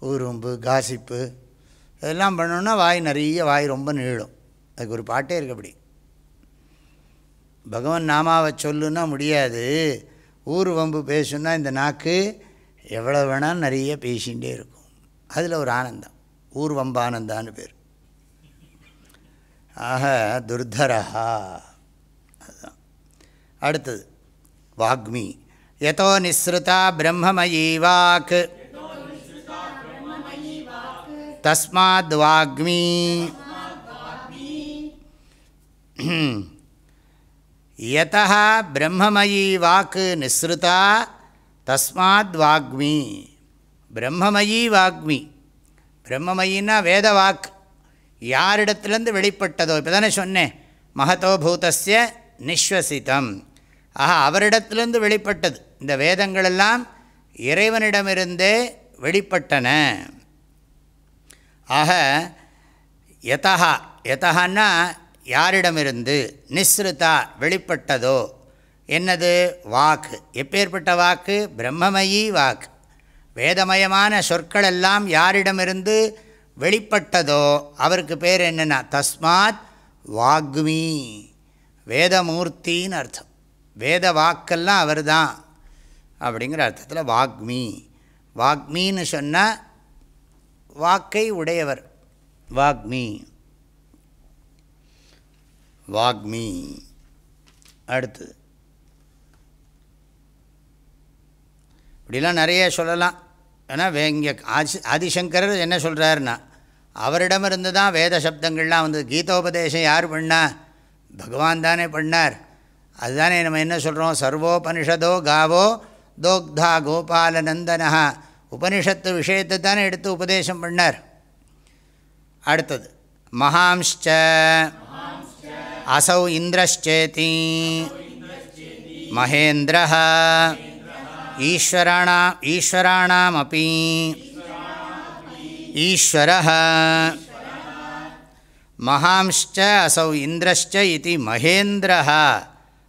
ஊர் வம்பு காசிப்பு இதெல்லாம் பண்ணோன்னா வாய் நிறைய வாய் ரொம்ப நீளும். அதுக்கு ஒரு பாட்டே இருக்கு அப்படி. பகவான் நாமாவை சொல்லுன்னா முடியாது. ஊர் வம்பு பேசுன்னா இந்த நாக்கு எவ்வளோ வேணால் நிறைய பேசிகிட்டே இருக்கும். அதில் ஒரு ஆனந்தம். ஊர் வம்பு ஆனந்தான்னு பேர். ஆக துர்தரஹா. அதுதான். அடுத்தது வாக்மி. எதோ நிஸ்ருதா பிரம்மமயீ வாக் தஸ்மாத் வாக்மி. யதா பிரம்மமயி வாக்கு நிஸ்ருதா தஸ்மாத் வாக்மி பிரம்மமயி வாக்மி பிரம்மமயின்னா வேத வாக் யாரிடத்துலேருந்து வெளிப்பட்டதோ? இப்போ தானே சொன்னேன். மகதோ பூதஸ்ய நிஸ்வசிதம் ஆஹா அவரிடத்திலிருந்து வெளிப்பட்டது. இந்த வேதங்களெல்லாம் இறைவனிடமிருந்தே வெளிப்பட்டன. ஆக யதா யதான்னா யாரிடமிருந்து நிஸ்ருதா வெளிப்பட்டதோ? என்னது? வாக்கு. எப்பேற்பட்ட வாக்கு? பிரம்மமயி வாக்கு. வேதமயமான சொற்கள் எல்லாம் யாரிடமிருந்து வெளிப்பட்டதோ அவருக்கு பேர் என்னென்னா? தஸ்மாத் வாக்மி. வேதமூர்த்தின்னு அர்த்தம். வேத வாக்கெல்லாம் அவர் தான் அப்படிங்கிற அர்த்தத்தில் வாக்மி. வாக்மின்னு சொன்னால் வாக்கை உடையவர். வாக்மி. வாக்மி அடுத்தது. இப்படிலாம் நிறைய சொல்லலாம். ஏன்னா வே இங்கே ஆதி ஆதிசங்கரர் என்ன சொல்கிறாருன்னா அவரிடமிருந்து தான் வேத சப்தங்கள்லாம் வந்து கீதோபதேசம் யார் பண்ணா? பகவான் தானே பண்ணார். அதுதானே நம்ம என்ன சொல்கிறோம் சர்வோபனிஷதோ காவோ தோக்தா கோபாலநந்தனா உபனிஷத்து விஷயத்தை தானே எடுத்து உபதேசம் பண்ணார். அடுத்தது. மகாம்ச்ச அசௌ இந்திரச்சேதி மகேந்திர ஈஸ்வராணா ஈஸ்வராணாமப்பி ஈஸ்வர மகாம்ச்ச அசௌ இந்திரச்ச இது மகேந்திர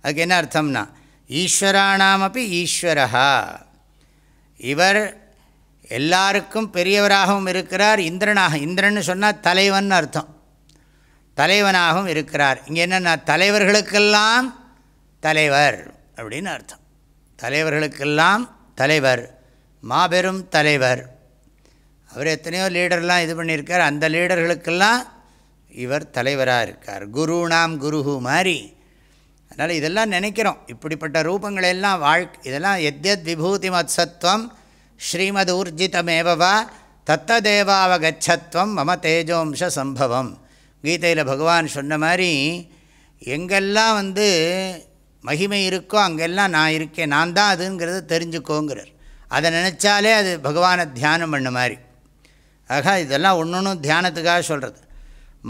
அதுக்கு என்ன அர்த்தம்னா ஈஸ்வராணாமப்பி ஈஸ்வரா இவர் எல்லாருக்கும் பெரியவராகவும் இருக்கிறார் இந்திரனாக. இந்திரன்னு சொன்னால் தலைவன் அர்த்தம். தலைவனாகவும் இருக்கிறார். இங்கே என்னென்னா தலைவர்களுக்கெல்லாம் தலைவர் அப்படின்னு அர்த்தம். தலைவர்களுக்கெல்லாம் தலைவர் மாபெரும் தலைவர். அவர் எத்தனையோ லீடர்லாம் இது பண்ணியிருக்கார். அந்த லீடர்களுக்கெல்லாம் இவர் தலைவராக இருக்கார். குருணாம் குருஹு மாதிரி. அதனால் இதெல்லாம் நினைக்கிறோம். இப்படிப்பட்ட ரூபங்களெல்லாம் வாழ்க்கை இதெல்லாம் எத்யத் விபூதி மத்சத்வம் ஸ்ரீமத் ஊர்ஜிதமேவவா தத்ததேவாவகச்சத்வம் மம தேஜோம்ச சம்பவம். கீதையில் பகவான் சொன்ன மாதிரி எங்கெல்லாம் வந்து மகிமை இருக்கோ அங்கெல்லாம் நான் இருக்கேன் நான் தான் அதுங்கிறத தெரிஞ்சுக்கோங்கிறார். அதை நினச்சாலே அது பகவானை தியானம் பண்ண மாதிரி. ஆக இதெல்லாம் ஒன்று ஒன்றும் தியானத்துக்காக சொல்கிறது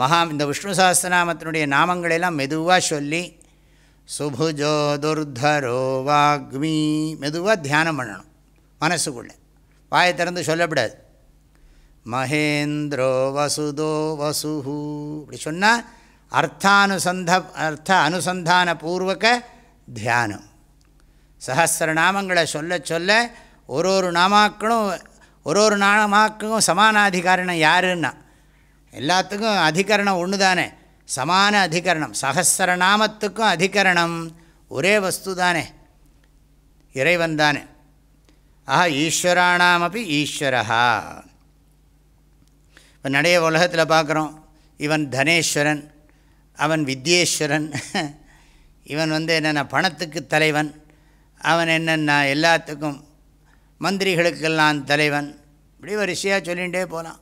மகா இந்த விஷ்ணு சாஸ்திரநாமத்தினுடைய நாமங்களெல்லாம் மெதுவாக சொல்லி சுபுஜோ துர்தரோ வாக்மி மெதுவாக தியானம் பண்ணணும் மனசுக்குள்ளே. வாயை திறந்து சொல்லப்படாது. மகேந்திரோ வசுதோ வசுஹு. இப்படி சொன்னால் அர்த்தானுசந்த அர்த்த அனுசந்தான பூர்வக தியானம். சஹசிரநாமங்களை சொல்ல சொல்ல ஒரு ஒரு நாமாக்களும் ஒரு ஒரு நாமாக்கும் சமானாதிகாரணம் யாருன்னா? எல்லாத்துக்கும் அதிகரணம் ஒன்று தானே சமான அதிகரணம். சகசிரநாமத்துக்கும் அதிகரணம் ஒரே வஸ்து தானே இறைவன் தானே. ஆஹா ஈஸ்வராணாமப்பி ஈஸ்வரா இப்போ நிறைய உலகத்தில் பார்க்குறோம் இவன் தனேஸ்வரன் அவன் வித்யேஸ்வரன். (laughs) இவன் வந்து என்னென்ன பணத்துக்கு தலைவன். அவன் என்னென்ன எல்லாத்துக்கும் மந்திரிகளுக்கெல்லாம் தலைவன். இப்படி வரிசையாக சொல்லிகிட்டே போகலாம்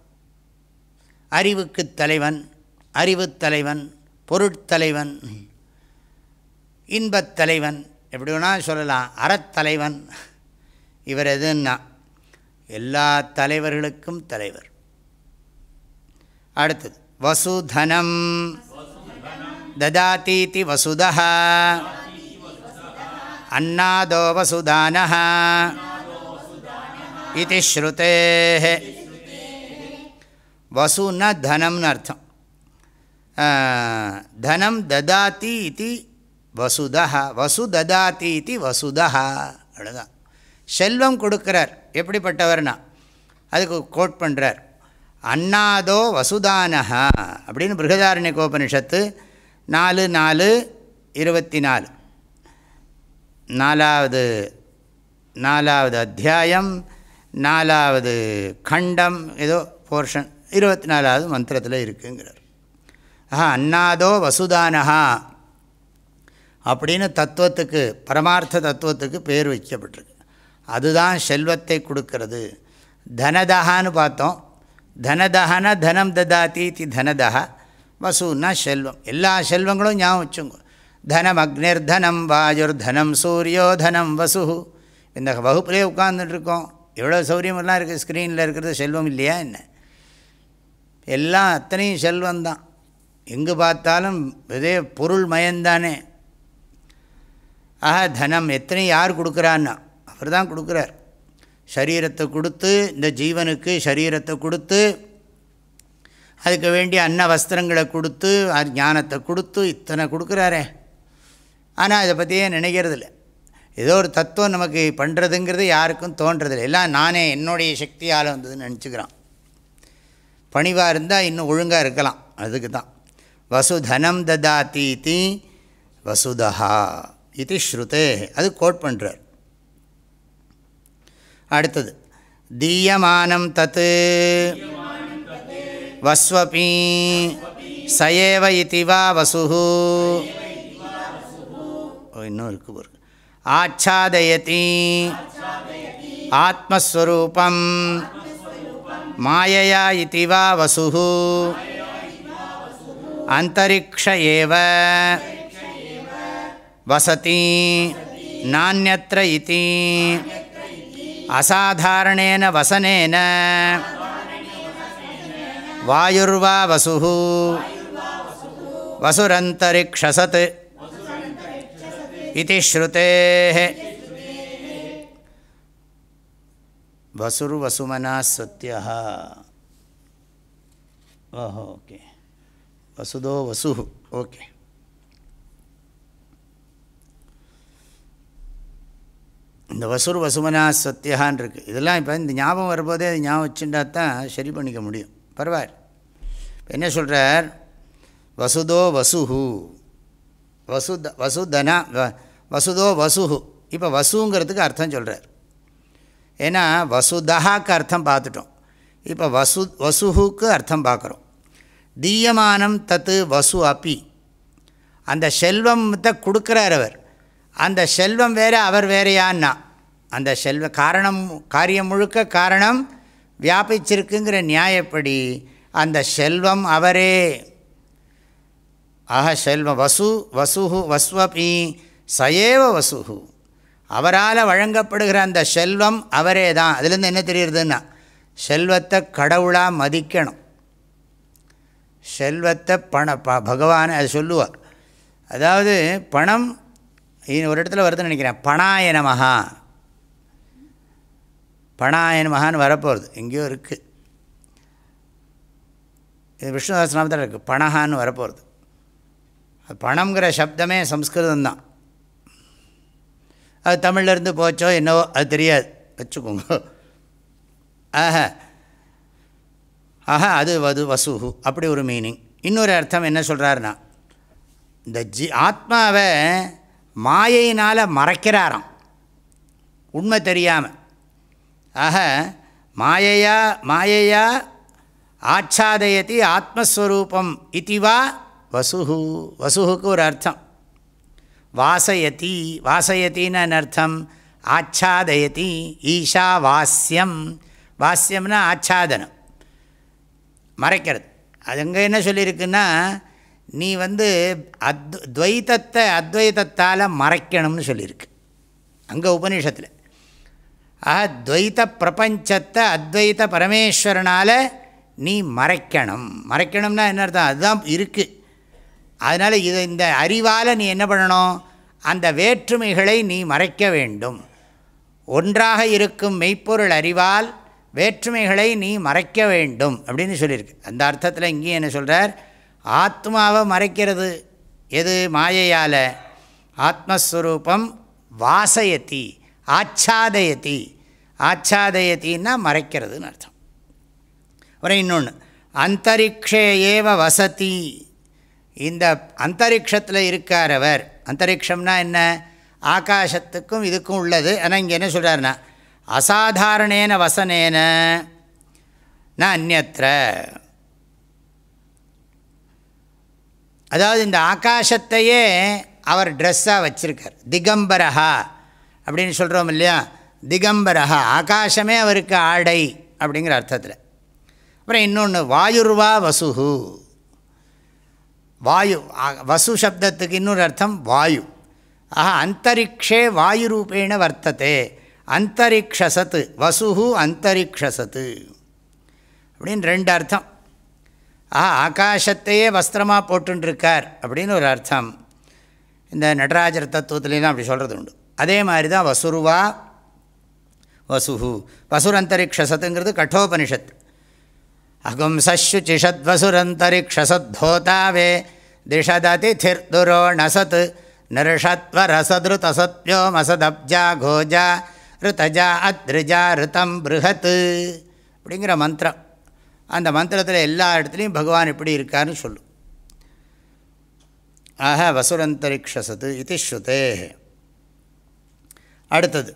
அறிவுக்கு தலைவன் அறிவுத்தலைவன் பொருட்தலைவன் இன்பத்தலைவன் எப்படி வேணால் சொல்லலாம் அறத்தலைவன் இவர் எதுன்னா எல்லா தலைவர்களுக்கும் தலைவர். அடுத்தது. வசுதனம். ததாத்தீதி வசுதா அன்னாதோ வசுதான இது ஸ்ருதே வசுன்னா தனம்னு அர்த்தம். தனம் ததாதி இது வசுதா வசு ததாதி இது வசுதா அவ்வளோதான் செல்வம் கொடுக்குறார். எப்படிப்பட்டவர்னா? அதுக்கு கோட் பண்ணுறார் அன்னாதோ வசுதானஹா அப்படின்னு பிருகதாரண்ய கோபனிஷத்து நாலு நாலு இருபத்தி நாலு. நாலாவது நாலாவது அத்தியாயம் நாலாவது கண்டம் ஏதோ போர்ஷன் இருபத்தி நாலாவது மந்திரத்தில் இருக்குங்கிறார். ஆஹா அன்னாதோ வசுதானஹா அப்படின்னு தத்துவத்துக்கு பரமார்த்த தத்துவத்துக்கு பேர் வைக்கப்பட்டிருக்கு. அதுதான் செல்வத்தை கொடுக்கறது. தனதகான்னு பார்த்தோம். தனதகன தனம் ததாதி தி தனதக வசூன்னா செல்வம். எல்லா செல்வங்களும் ஞாபகம் வச்சுங்க. தனம் அக்னிர் தனம் வாயுர் தனம் சூரியோ தனம் வசு இந்த வகுப்புலேயே உட்கார்ந்துட்டுருக்கோம். எவ்வளோ சௌரியமெல்லாம் இருக்குது ஸ்க்ரீனில் இருக்கிறது செல்வம் இல்லையா என்ன? எல்லாம் அத்தனையும் செல்வந்தான் எங்கே பார்த்தாலும் இதே பொருள் மயந்தானே. ஆஹா தனம் எத்தனை யார் கொடுக்குறான்னா? அவர் தான் கொடுக்குறார். சரீரத்தை கொடுத்து இந்த ஜீவனுக்கு சரீரத்தை கொடுத்து அதுக்கு வேண்டிய அன்ன வஸ்திரங்களை கொடுத்து ஞானத்தை கொடுத்து இத்தனை கொடுக்குறாரே. ஆனால் அதை பற்றியே நினைக்கிறதில்ல. ஏதோ ஒரு தத்துவம் நமக்கு பண்ணுறதுங்கிறது யாருக்கும் தோன்றதில்லை. எல்லாம் நானே என்னுடைய சக்தியால் வந்ததுன்னு நினச்சிக்கிறான். பணிவாக இருந்தால் இன்னும் ஒழுங்காக இருக்கலாம். அதுக்கு தான். வசுதனம் ததாத்தீதி வசுதா இது ஸ்ருதே. அது கோட் பண்ணுறார் அடுத்தது. தீயமானம் தத்து. வஸ்வபி. சயேவ இதி வா வசு இன்னும் இருக்கு பாருங்க ஆச்சாதயதி. ஆத்மஸ்வரூபம். மாயையா இதி வா வசு அந்தரிக்ஷ ஏவ. வசதி. நானியத்திர இதி. அசாதாரணேன வசனேன. வாயுர்வா வசு வசுரந்தரிக்ஷசத். இது ஸ்ருதே வசுர் வசுமனா சத்யா ஓஹோ ஓகே வசுதோ வசு ஓகே இந்த வசூர் வசுமனா சத்தியான் இருக்குது இதெல்லாம் இப்போ இந்த ஞாபகம் வரும்போதே அது ஞாபகம் வச்சுட்டா தான் சரி பண்ணிக்க முடியும். பரவாயில்ல. என்ன சொல்கிறார் வசுதோ வசுஹு. வசுத வசுதனா வசுதோ வசுஹு. இப்போ வசுங்கிறதுக்கு அர்த்தம் சொல்கிறார் ஏன்னா வசுதஹாக்கு அர்த்தம் பார்த்துட்டோம். இப்போ வசு வசுஹுக்கு அர்த்தம் பார்க்குறோம். தீயமானம் தத்து வசு அப்பி அந்த செல்வத்தை கொடுக்குறார் அவர். அந்த செல்வம் வேறு அவர் வேறையான்னா. அந்த செல்வ காரணம் காரியம் முழுக்க காரணம் வியாபிச்சிருக்குங்கிற நியாயப்படி அந்த செல்வம் அவரே. ஆக செல்வம் வசு வசுஹு வஸ்வபி சயேவ வசுஹு. அவரால் வழங்கப்படுகிற அந்த செல்வம் அவரே தான். அதுலேருந்து என்ன தெரியுறதுன்னா செல்வத்தை கடவுளாக மதிக்கணும். செல்வத்தை பண ப பகவான் அது சொல்லுவார். அதாவது பணம் ஒரு இடத்துல வருதுன்னு நினைக்கிறேன். பணாய நமஹா. பணாய நமஹான்னு வரப்போகிறது எங்கேயோ இருக்குது இது விஷ்ணுதாசனாமத்தில் இருக்குது பணஹான்னு வரப்போகிறது அது பணங்கிற சப்தமே சம்ஸ்கிருதம்தான். அது தமிழ்லேருந்து போச்சோ என்னவோ அது தெரியாது. வச்சுக்கோங்க. ஆஹ. ஆஹா அது வது வசுகு அப்படி ஒரு மீனிங் இன்னொரு அர்த்தம் என்ன சொல்கிறாருன்னா இந்த ஜி ஆத்மாவை மாயையினால் மறைக்கிறாராம். உண்மை தெரியாமல் ஆக மாயையா மாயையா ஆச்சாதயதி ஆத்மஸ்வரூபம் இதுவா வசுகு வசுகுக்கு ஒரு அர்த்தம். வாசயதி வாசயத்தின்னு அர்த்தம்? ஆச்சாதயதி ஈஷா வாஸ்யம். வாஸ்யம்னா ஆச்சாதனம். மறைக்கிறது. அது அங்கே என்ன சொல்லியிருக்குன்னா நீ வந்து அத் துவைத்தத்தை அத்வைத்தத்தால் மறைக்கணும்னு சொல்லியிருக்கு. அங்கே உபநிஷத்தில். ஆக துவைத்த பிரபஞ்சத்தை அத்வைத்த பரமேஸ்வரனால் நீ மறைக்கணும். மறைக்கணும்னா என்ன அர்த்தம்? அதுதான் இருக்குது அதனால் இது இந்த அறிவால் நீ என்ன பண்ணணும்? அந்த வேற்றுமைகளை நீ மறைக்க வேண்டும். ஒன்றாக இருக்கும் மெய்ப்பொருள் அறிவால் வேற்றுமைகளை நீ மறைக்க வேண்டும் அப்படின்னு சொல்லியிருக்கு. அந்த அர்த்தத்தில் இங்கேயும் என்ன சொல்கிறார் ஆத்மாவை மறைக்கிறது எது? மாயையால். ஆத்மஸ்வரூபம் வாசயத்தி ஆச்சாதயத்தி. ஆச்சாதயத்தின்னா மறைக்கிறதுன்னு அர்த்தம். அப்புறம் இன்னொன்று அந்தரிக்ஷே ஏவ வசதி. இந்த அந்தரிக்ஷத்தில் இருக்கார் அவர் அந்தரிக்ஷம்னா என்ன? ஆகாசத்துக்கும் இதுக்கும் உள்ளது. ஆனால் இங்கே என்ன சொல்கிறாருன்னா அசாதாரணேன வசனேன நான் அந்நத்திர அதாவது இந்த ஆகாசத்தையே அவர் ட்ரெஸ்ஸாக வச்சுருக்கார். திகம்பரஹா அப்படின்னு சொல்கிறோம் இல்லையா? திகம்பரஹா ஆகாசமே அவருக்கு ஆடை அப்படிங்கிற அர்த்தத்தில். அப்புறம் இன்னொன்று வாயுர்வா வசுஹு. வாயு வசு சப்தத்துக்கு இன்னொரு அர்த்தம் வாயு. ஆஹா அந்தரிக்ஷே வாயு ரூபேண வர்த்ததே. அந்தரிக்ஷசத்து வசுஹு அந்தரிக்ஷசத்து. அப்படின்னு ரெண்டு அர்த்தம். ஆ ஆகாசத்தையே வஸ்திரமாக போட்டுருக்கார் அப்படின்னு ஒரு அர்த்தம். இந்த நடராஜர் தத்துவத்துலாம் அப்படி சொல்கிறது உண்டு. அதே மாதிரி தான் வசுருவா வசுஹு. வசுரந்தரிக்ஷசத்துங்கிறது கட்டோபனிஷத். அகும் சஷுச்சிஷத்வசுரந்தரிக்ஷசத்தோதாவே திஷததிர்துரோ நசத் நிருஷத்வரசதுருதசத்யோ மசதப்ஜா கோஜா ருதஜா அத்ரிஜா ருதம் பிருகத் அப்படிங்கிற மந்திரம். அந்த மந்திரத்தில் எல்லா இடத்துலையும் பகவான் எப்படி இருக்காருன்னு சொல்லும் ஆக வசுரந்தரிக்ஷசத்து இது ஸ்ருதே. அடுத்தது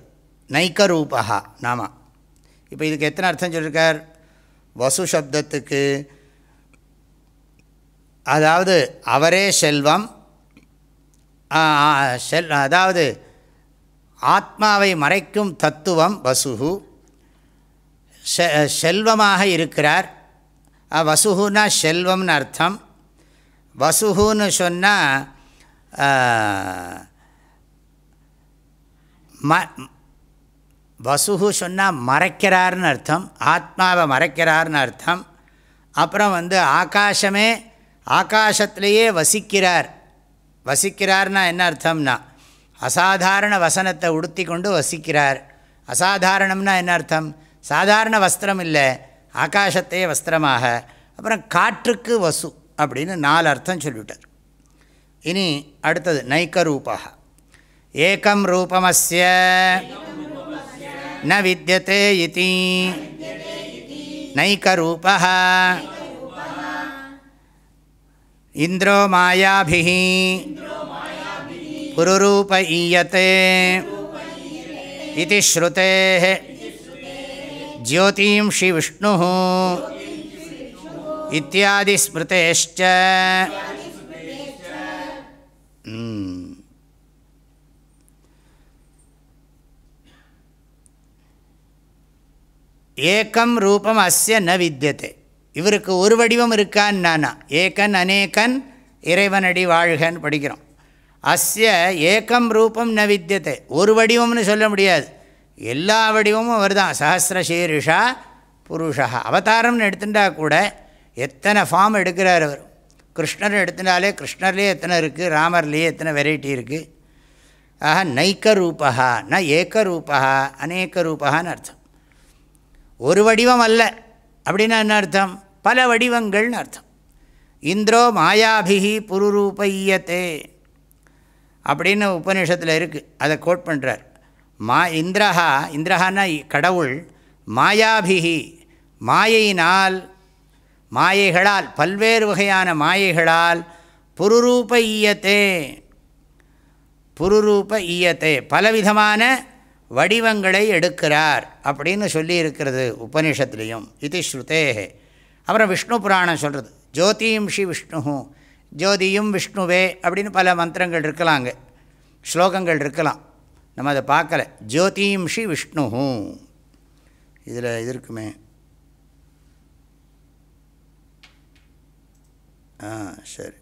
நைக்கரூபா நாம. இப்போ இதுக்கு எத்தனை அர்த்தம் சொல்லியிருக்கார் வசு சப்தத்துக்கு அதாவது அவரே செல்வம் செல் அதாவது ஆத்மாவை மறைக்கும் தத்துவம் வசுகு செல்வமாக இருக்கிறார். வசுகுனா செல்வம்னு அர்த்தம் வசுகுன்னு சொன்னால் ம வசுகு சொன்னால் மறைக்கிறார்னு அர்த்தம் ஆத்மாவை மறைக்கிறார்னு அர்த்தம் அப்புறம் வந்து ஆகாசமே ஆகாசத்திலேயே வசிக்கிறார் வசிக்கிறார்னா என்ன அர்த்தம்னா அசாதாரண வசனத்தை உடுத்தி கொண்டு வசிக்கிறார் அசாதாரணம்னா என்ன அர்த்தம் சாதாரண வஸ்திரம் இல்லை ஆகாசத்தையே வஸ்திரமாக அப்புறம் காற்றுக்கு வசு அப்படின்னு நாலு அர்த்தம் சொல்லிவிட்டார். இனி அடுத்தது நைக்க ரூபாக ஏக்கம் ரூபமஸ்ய ந வித்தியதே இதி. நைக்க ரூபா இந்திரோ மாயாபிஹி. புருரூப ஈயத்தே. இது ஸ்ருதே ஜோதிஷி விஷ்ணு இத்தியாதி ஸ்மிருதேஷ்ட ஏக்கம் ரூபம் அஸ்ய ந வித்தியத்தை இவருக்கு ஒரு வடிவம் இருக்கான்னு நானா. ஏக்கன் அநேகன் இறைவனடி வாழ்கன்னு படிக்கிறோம். அஸ்ய ஏக்கம் ரூபம் ந வித்தியத்தை ஒரு வடிவம்னு சொல்ல முடியாது. எல்லா வடிவமும் அவர் தான் சஹசிரசீரிஷா புருஷா அவதாரம்னு எடுத்துட்டா கூட எத்தனை ஃபார்ம் எடுக்கிறார் அவர்? கிருஷ்ணர் எடுத்துட்டாலே கிருஷ்ணர்லேயே எத்தனை இருக்குது ராமர்லேயே எத்தனை வெரைட்டி இருக்குது ஆஹா நைக்க ரூபா ந ஏக்க ரூபா அநேக ரூபான்னு அர்த்தம். ஒரு வடிவம் அல்ல. அப்படின்னா என்ன அர்த்தம்? பல வடிவங்கள்னு அர்த்தம். இந்திரோ மாயாபிகி புருரூபையத்தே. அப்படின்னு உபநிஷத்தில் இருக்குது அதை கோட் பண்ணுறார் மா இந்திரஹா இந்திரஹான்னா கடவுள் மாயாபிகி மாயையினால் மாயைகளால் பல்வேறு வகையான மாயைகளால் புருரூப ஈயத்தே புருரூப ஈயத்தே பலவிதமான வடிவங்களை எடுக்கிறார் அப்படின்னு சொல்லியிருக்கிறது உபனிஷத்துலேயும். இது ஸ்ருதேகே அப்புறம் விஷ்ணு புராணம் சொல்கிறது ஜோதிம்ஷி விஷ்ணு ஜோதியும் விஷ்ணுவே அப்படின்னு பல மந்திரங்கள் இருக்கலாங்க ஸ்லோகங்கள் இருக்கலாம். நம்ம அதை பார்க்கல. ஜோதிம்ஷி விஷ்ணு. இதில் இது இருக்குமே ஆ சரி.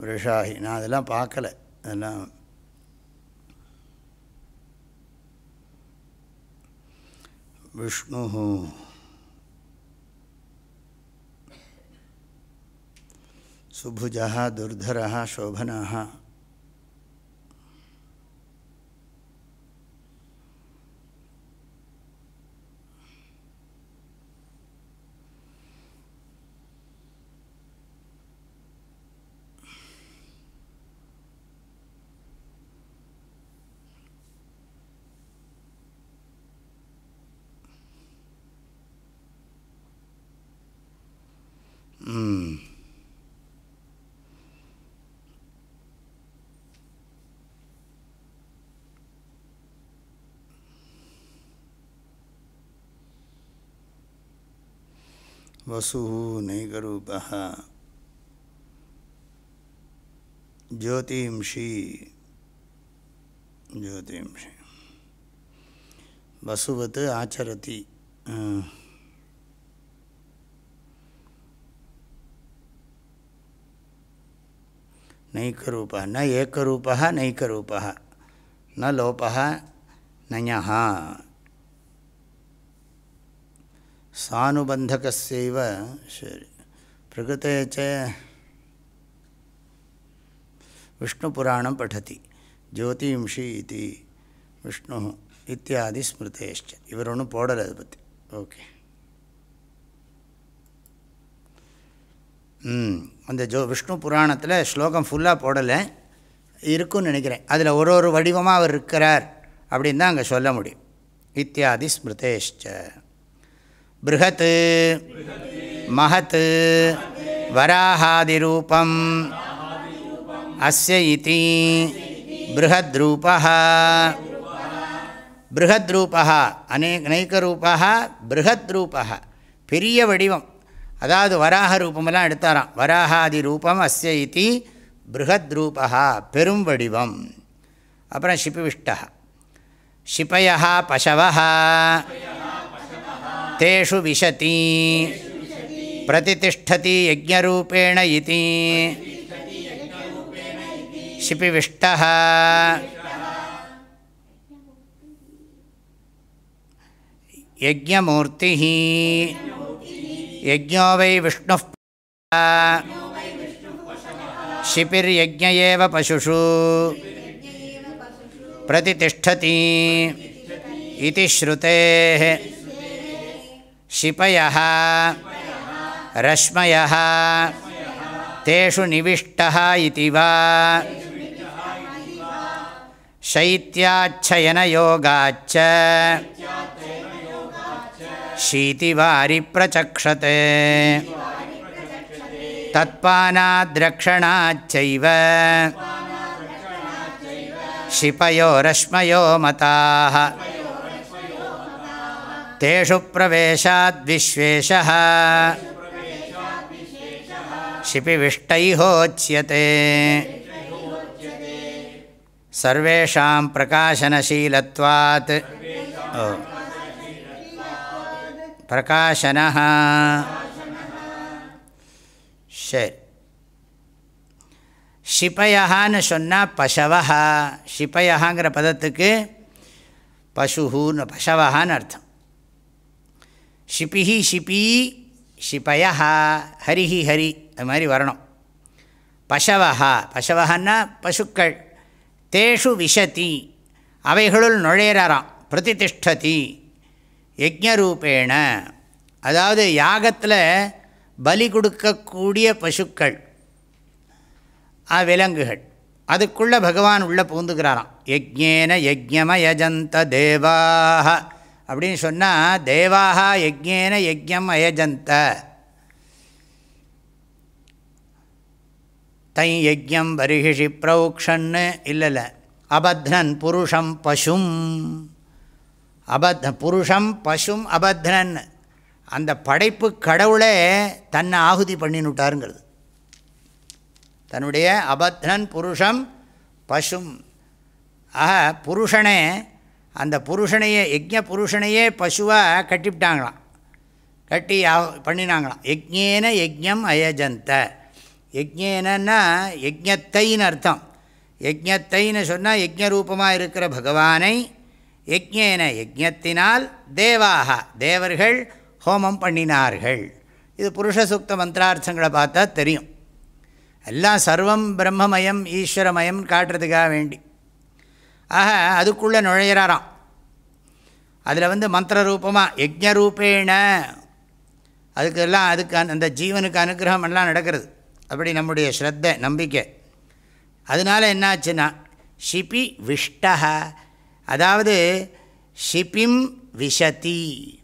விஷாகி நான் அதெல்லாம் பார்க்கல. அதெல்லாம். விஷ்ணு. சுபுஜா துர்தரா சோபனா वसु नैकरूपः ज्योतिंषि ज्योतिंषि। वसुवत् आचरति। नैकरूपः। न एकरूपः नैकरूपः। न लोपः नञः சானுபந்தகசைவ சரி. பிரகிருத்தே ச விஷ்ணுபுராணம் படதி ஜோதிம்ஷி இது விஷ்ணு இத்தியாதி ஸ்மிருதேஷ்ட இவர் ஒன்றும் போடலை அதை பற்றி ஓகே. ம் அந்த ஜோ விஷ்ணு புராணத்தில் ஸ்லோகம் ஃபுல்லாக போடலை. இருக்குன்னு நினைக்கிறேன். அதில் ஒரு ஒரு வடிவமாக அவர் இருக்கிறார் அப்படின்னு தான் அங்கே சொல்ல முடியும். இத்தியாதி ஸ்மிருதேஷ்ட பிருகத் மகத் வராஹாதிரூபம் அஸ்ய இதி பிருஹத்ரூபः பிருஹத்ரூபா அநே அநேகரூபா பிருஹத்ரூபா பெரிய வடிவம். அதாவது வராக ரூபமெல்லாம் எடுத்தாராம். வராகாதி ரூபம் அஸ்ய இதி பிருஹத்ரூபா பெரும் வடிவம். அப்புறம் ஷிபிவிஷ்ட ஷிபய பசவ तेषु विशति। प्रतितिष्ठति यज्ञरूपेण इति। शिपिविष्टः। यज्ञमूर्तिः। यज्ञो वै विष्णुः शिपिर्यज्ञ एव पशुषु। प्रतितिष्ठति इति श्रुतेः। शिपयः रश्मयः तेषु निविष्टः इति वा। शैत्याच्छयनयोगाच्च। शीतिवारिप्रचक्षते। तत्पानाद्रक्षणाच्चैव। शिपयो रश्मयो मताः। तेषु प्रवेशाद्विश्वेशः शिपिविष्टैहोच्यते सर्वेषां प्रकाशनशीलत्वात् ओ प्रकाशनः சரி ஷிபயஹான்னு சொன்னால் பசவஹா ஷிபயஹாங்கிற பதத்துக்கு பசுன்னு பசவஹான்னு அர்த்தம் ஷிபிஹி ஷிபி ஷிபயா ஹரிஹி ஹரி அது மாதிரி வரணும். பசவஹா பசவஹன்னா பசுக்கள். தேஷு விஷதி அவைகளுள் நுழையிறாராம் பிரதிதிஷ்டதி யஜ்ஞரூபேண அதாவது யாகத்தில் பலி கொடுக்கக்கூடிய பசுக்கள். விலங்குகள். அதுக்குள்ளே பகவான் உள்ளே பூந்துக்கிறாராம் யஜ்ஞேன யஜ்ஞமயஜந்த தேவாக அப்படின்னு சொன்னால் தேவாக யஜ்யேன யஜ்யம் அயஜந்த. தை யஜ்யம் பரிஹிஷி பிரௌக்ஷன்னு இல்லைல்ல அபத்னன் புருஷம் பசும். அபத் புருஷம் பசும் அபத்னன் அந்த படைப்பு கடவுளே தன்னை ஆகுதி பண்ணினுட்டாருங்கிறது. தன்னுடைய அபத்னன் புருஷம் பசும். ஆக புருஷனே அந்த புருஷனையே யஜ்ய புருஷனையே பசுவாக கட்டிவிட்டாங்களாம் கட்டி பண்ணினாங்களாம். யஜ்யேன யஜ்யம் அயஜந்த. யஜ்ஞேனன்னா யஜ்ஞத்தைன்னு அர்த்தம். யஜ்ஞத்தைன்னு சொன்னால் யஜ்ஞரூபமாக இருக்கிற பகவானை யஜ்யேன யஜ்யத்தினால் தேவாக தேவர்கள் ஹோமம் பண்ணினார்கள். இது புருஷ சுக்த மந்திரார்த்தங்களை பார்த்தா தெரியும். எல்லாம் சர்வம் பிரம்மமயம் ஈஸ்வரமயம் காட்டுறதுக்காக வேண்டி. ஆக அதுக்குள்ளே நுழையிறாராம். அதில் வந்து மந்திர ரூபமாக யஜ்ஞரூபேண. அதுக்கெல்லாம் அதுக்கு அந்த ஜீவனுக்கு அனுகிரகம் எல்லாம் நடக்கிறது. அப்படி நம்முடைய ஸ்ரத்த நம்பிக்கை. அதனால் என்னாச்சுன்னா ஷிபி விஷ்ட அதாவது ஷிபிம் விஷதி.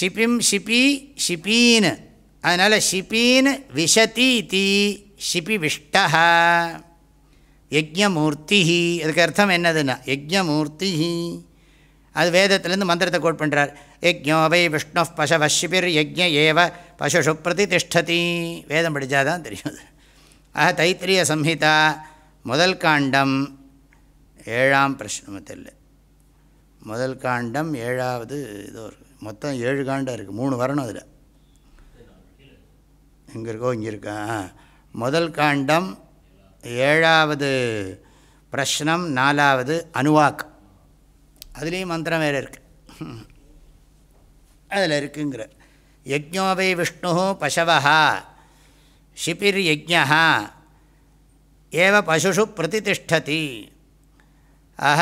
ஷிபிம் ஷிபி ஷிபீன். அதனால் ஷிபீன் விஷதி தீ. ஷிபி விஷ்டா யஜ்ஞமூர்த்தி அதுக்கு அர்த்தம் என்னதுன்னா யஜ்ஞமூர்த்தி அது வேதத்திலேருந்து மந்திரத்தை கோட் பண்ணுறார் யஜ்யோ வை விஷ்ணு பசவ ஷிபிர் யஜ்ஞ ஏவ பசுஷு பிரதிஷ்டதி. வேதம் படித்தாதான் தெரியும். ஆக தைத்திரிய சம்ஹிதா. முதல் காண்டம் ஏழாம் பிரஷ்னமத்தில் முதல் காண்டம் ஏழாவது இதோ இருக்குது மொத்தம் ஏழு காண்டம் இருக்குது மூணு வரணும் அதில். எங்கே இருக்கோ இங்கே இருக்கா? முதல் காண்டம் ஏழாவது பிரஷ்னம் நாலாவது அணுவாக். அதுலேயும் மந்திரம் வேறு இருக்குது அதில் இருக்குங்கிற. யஜ்ஞோவை விஷ்ணு பசவா ஷிபிர் யஜ்ஞா ஏவ பசுஷு பிரதிதிஷ்டதி. ஆக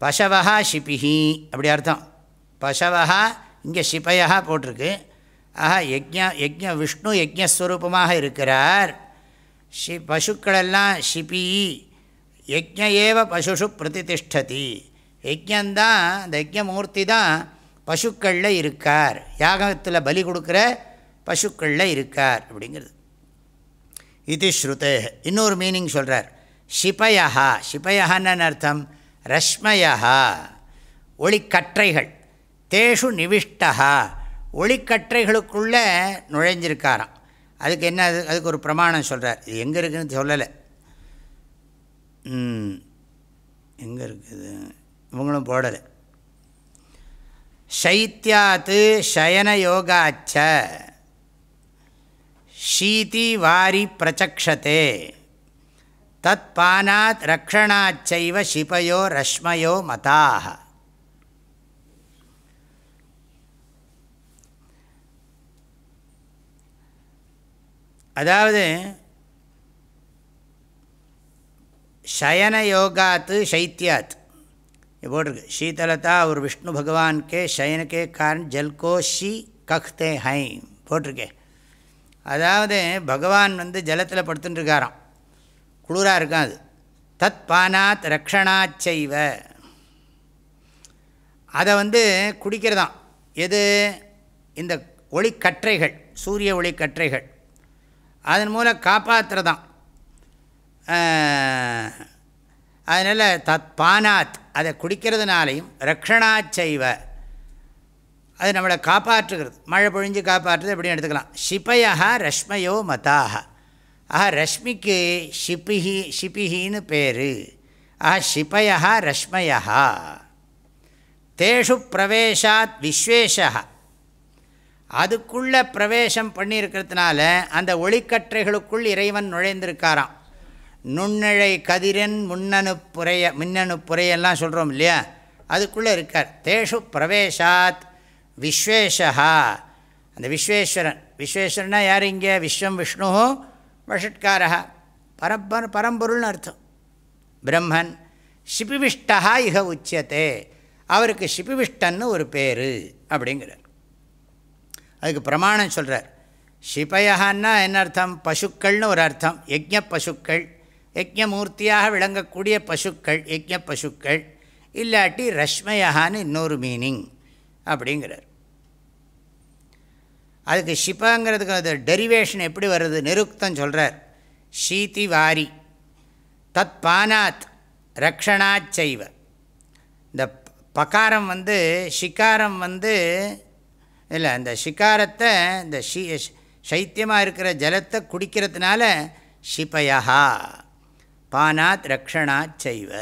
பசவா ஷிபிஹி அப்படி அர்த்தம். பசவா இங்கே ஷிபயா போட்டிருக்கு. ஆஹா யஜ்யா யஜ்ஞ விஷ்ணு யஜ்யஸ்வரூபமாக இருக்கிறார். ஷி பசுக்களெல்லாம் ஷிபி யஜ்ய ஏவ பசுஷு பிரதிதிஷ்டதி யஜ்யந்தான் அந்த யஜ்யமூர்த்தி தான் பசுக்களில் இருக்கார். யாகத்தில் பலி கொடுக்குற பசுக்களில் இருக்கார் அப்படிங்கிறது. இது ஸ்ருதே. இன்னொரு மீனிங் சொல்கிறார் ஷிபயா ஷிபயான்னு அர்த்தம் ரஷ்மயா ஒளிக்கற்றைகள். தேஷு நிவிஷ்டா ஒளிக்கற்றைகளுக்குள்ளே நுழைஞ்சிருக்காராம். அதுக்கு என்ன அது? அதுக்கு ஒரு பிரமாணம் சொல்கிறார் இது எங்கே இருக்குதுன்னு சொல்லலை. எங்கே இருக்குது? இவங்களும் போடலை. சைத்தியாத்து சயனயோகாச்ச. ஷீதி வாரி பிரச்சக்ஷதே. தத் பானாத் ரக்ஷணாச்சைவ சிபயோ ரஷ்மயோ மதாக அதாவது சயன யோகாத்து சைத்தியாத் போட்டிருக்கு. சீதலதா ஒரு விஷ்ணு பகவான் கே சயனக்கே காரண் ஜல்கோஷி கஹ்தே ஹை போட்டிருக்கேன் அதாவது பகவான் வந்து ஜலத்தில் படுத்துட்டுருக்காராம் குளிராக இருக்கும் அது. தத் பானாத் ரக்ஷணாச்சைவ அதை வந்து குடிக்கிறதாம். எது? இந்த ஒளிக்கற்றைகள் சூரிய ஒளிக்கற்றைகள். அதன் மூலம் காப்பாற்றுறதான் அதனால் தத் பானாத் அதை குடிக்கிறதுனாலையும் ரக்ஷணாச்சைவ அது நம்மளை காப்பாற்றுகிறது. மழை பொழிஞ்சு காப்பாற்றுறது எப்படின்னு எடுத்துக்கலாம். ஷிபயா ரஷ்மையோ மதாக ஆஹா ரஷ்மிக்கு ஷிபிஹி ஷிபிஹின்னு பேர். ஆஹா ஷிபயா ரஷ்மயா தேஷு பிரவேஷாத் விஸ்வேஷா அதுக்குள்ளே பிரவேசம் பண்ணியிருக்கிறதுனால அந்த ஒளிக்கற்றைகளுக்குள் இறைவன் நுழைந்திருக்காராம். நுண்ணிழை கதிரன் முன்னணு புறைய மின்னணு புறையெல்லாம் சொல்கிறோம் இல்லையா? அதுக்குள்ளே இருக்கார். தேஷு பிரவேசாத் விஸ்வேஷா அந்த விஸ்வேஸ்வரன். விஸ்வேஸ்வரனா யார் இங்கே? விஸ்வம் விஷ்ணு வஷட்காரா பரப்ப பரம்பொருள்னு அர்த்தம். பிரம்மன். சிபிவிஷ்டா இக உச்சியத்தே அவருக்கு ஷிபிவிஷ்டன்னு ஒரு பேர் அப்படிங்கிற அதுக்கு பிரமாணம் சொல்கிறார் ஷிபயகான்னா என்ன அர்த்தம்? பசுக்கள்னு ஒரு அர்த்தம். யஜ்ய பசுக்கள் யஜ்யமூர்த்தியாக விளங்கக்கூடிய பசுக்கள் யஜ்ய பசுக்கள் இல்லாட்டி ரஷ்மயான்னு இன்னொரு மீனிங் அப்படிங்கிறார். அதுக்கு ஷிப்பாங்கிறதுக்கு அது டெரிவேஷன் எப்படி வருது? நிருக்தம் சொல்கிறார் ஷீதி வாரி தத் பானாத் ரக்ஷணாச்சைவ. இந்த பகாரம் வந்து ஷிகாரம் வந்து இல்லை அந்த ஷிகாரத்தை இந்த ஷி சைத்தியமாக இருக்கிற ஜலத்தை குடிக்கிறதுனால ஷிபயா பானாத் ரக்ஷணாத் செய்வ.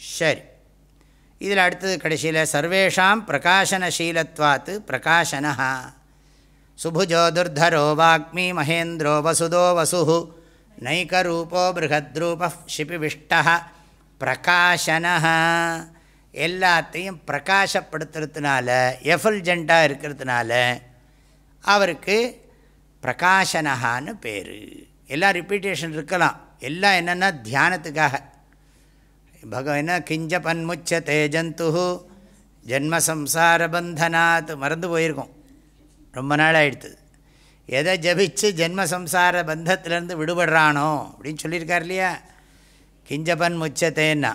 சரி. இதில் அடுத்தது கடைசியில் சர்வேஷாம் பிரகாசனசீலத்வாத்து பிரகாசனா சுபுஜோ துர்தரோ வாக்மி மகேந்திரோ வசுதோ வசு நைகரூபோ பிருகத்ரூப ஷிபிவிஷ்ட பிரகாசன எல்லாத்தையும் பிரகாசப்படுத்துறதுனால எஃபல்ஜெண்ட்டாக இருக்கிறதுனால அவருக்கு பிரகாசனஹான்னு பேர். எல்லாம் ரிப்பீட்டேஷன் இருக்கலாம். எல்லாம் என்னென்னா தியானத்துக்காக. பகவ கிஞ்ச பன்முச்ச தேஜந்து ஜென்மசம்சார பந்தனாத் மறந்து போயிருக்கோம். ரொம்ப நாள் ஆகிடுது எதை ஜபிச்சு ஜென்மசம்சார பந்தத்திலேருந்து விடுபடுறானோ அப்படின்னு சொல்லியிருக்கார் இல்லையா? கிஞ்சபன் முச்சத்தேன்னா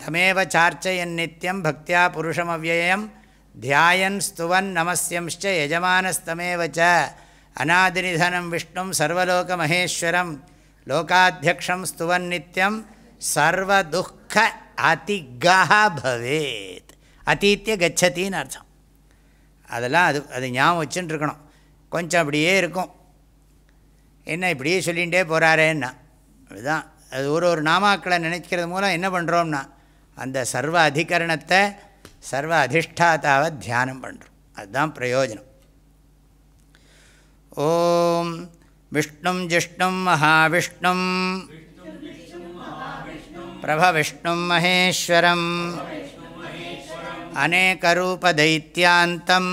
தமேவ சார்ச்சையன் நித்தியம் பக்தியா புருஷம் அவ்வயம் தியாயன் ஸ்துவன் நமசியம்ச்ச யஜமானஸ்தமேவச்ச அநாதிநிதனம் விஷ்ணும் சர்வலோக மகேஸ்வரம் லோகாத்தியக்ஷம் ஸ்துவன் நித்தியம் சர்வதுக்க அதிகா பவேத் அதித்திய கச்சத்தின்னு அர்த்தம் அதெல்லாம் அது அது ஞாபகம் வச்சுட்டு இருக்கணும் கொஞ்சம் அப்படியே இருக்கும். என்ன இப்படியே சொல்லிகிட்டே போகிறாரேன்னா அதுதான். அது ஒரு ஒரு நாமாக்களை நினைக்கிறது மூலம் என்ன பண்ணுறோம்னா அந்த சர்வ அதிகரணத்தை சர்வ அதிஷ்டாத்தாவை தியானம் பண்ணுறோம் அதுதான் பிரயோஜனம். ஓம் விஷ்ணும் ஜிஷ்ணும் மகாவிஷ்ணும். பிரபவிஷ்ணும் மகேஸ்வரம். அநேகரூபதைத்தியாந்தம்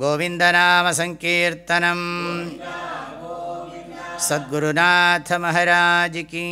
गोविन्दनामसङ्कीर्तनं सद्गुरुनाथमहाराजिकी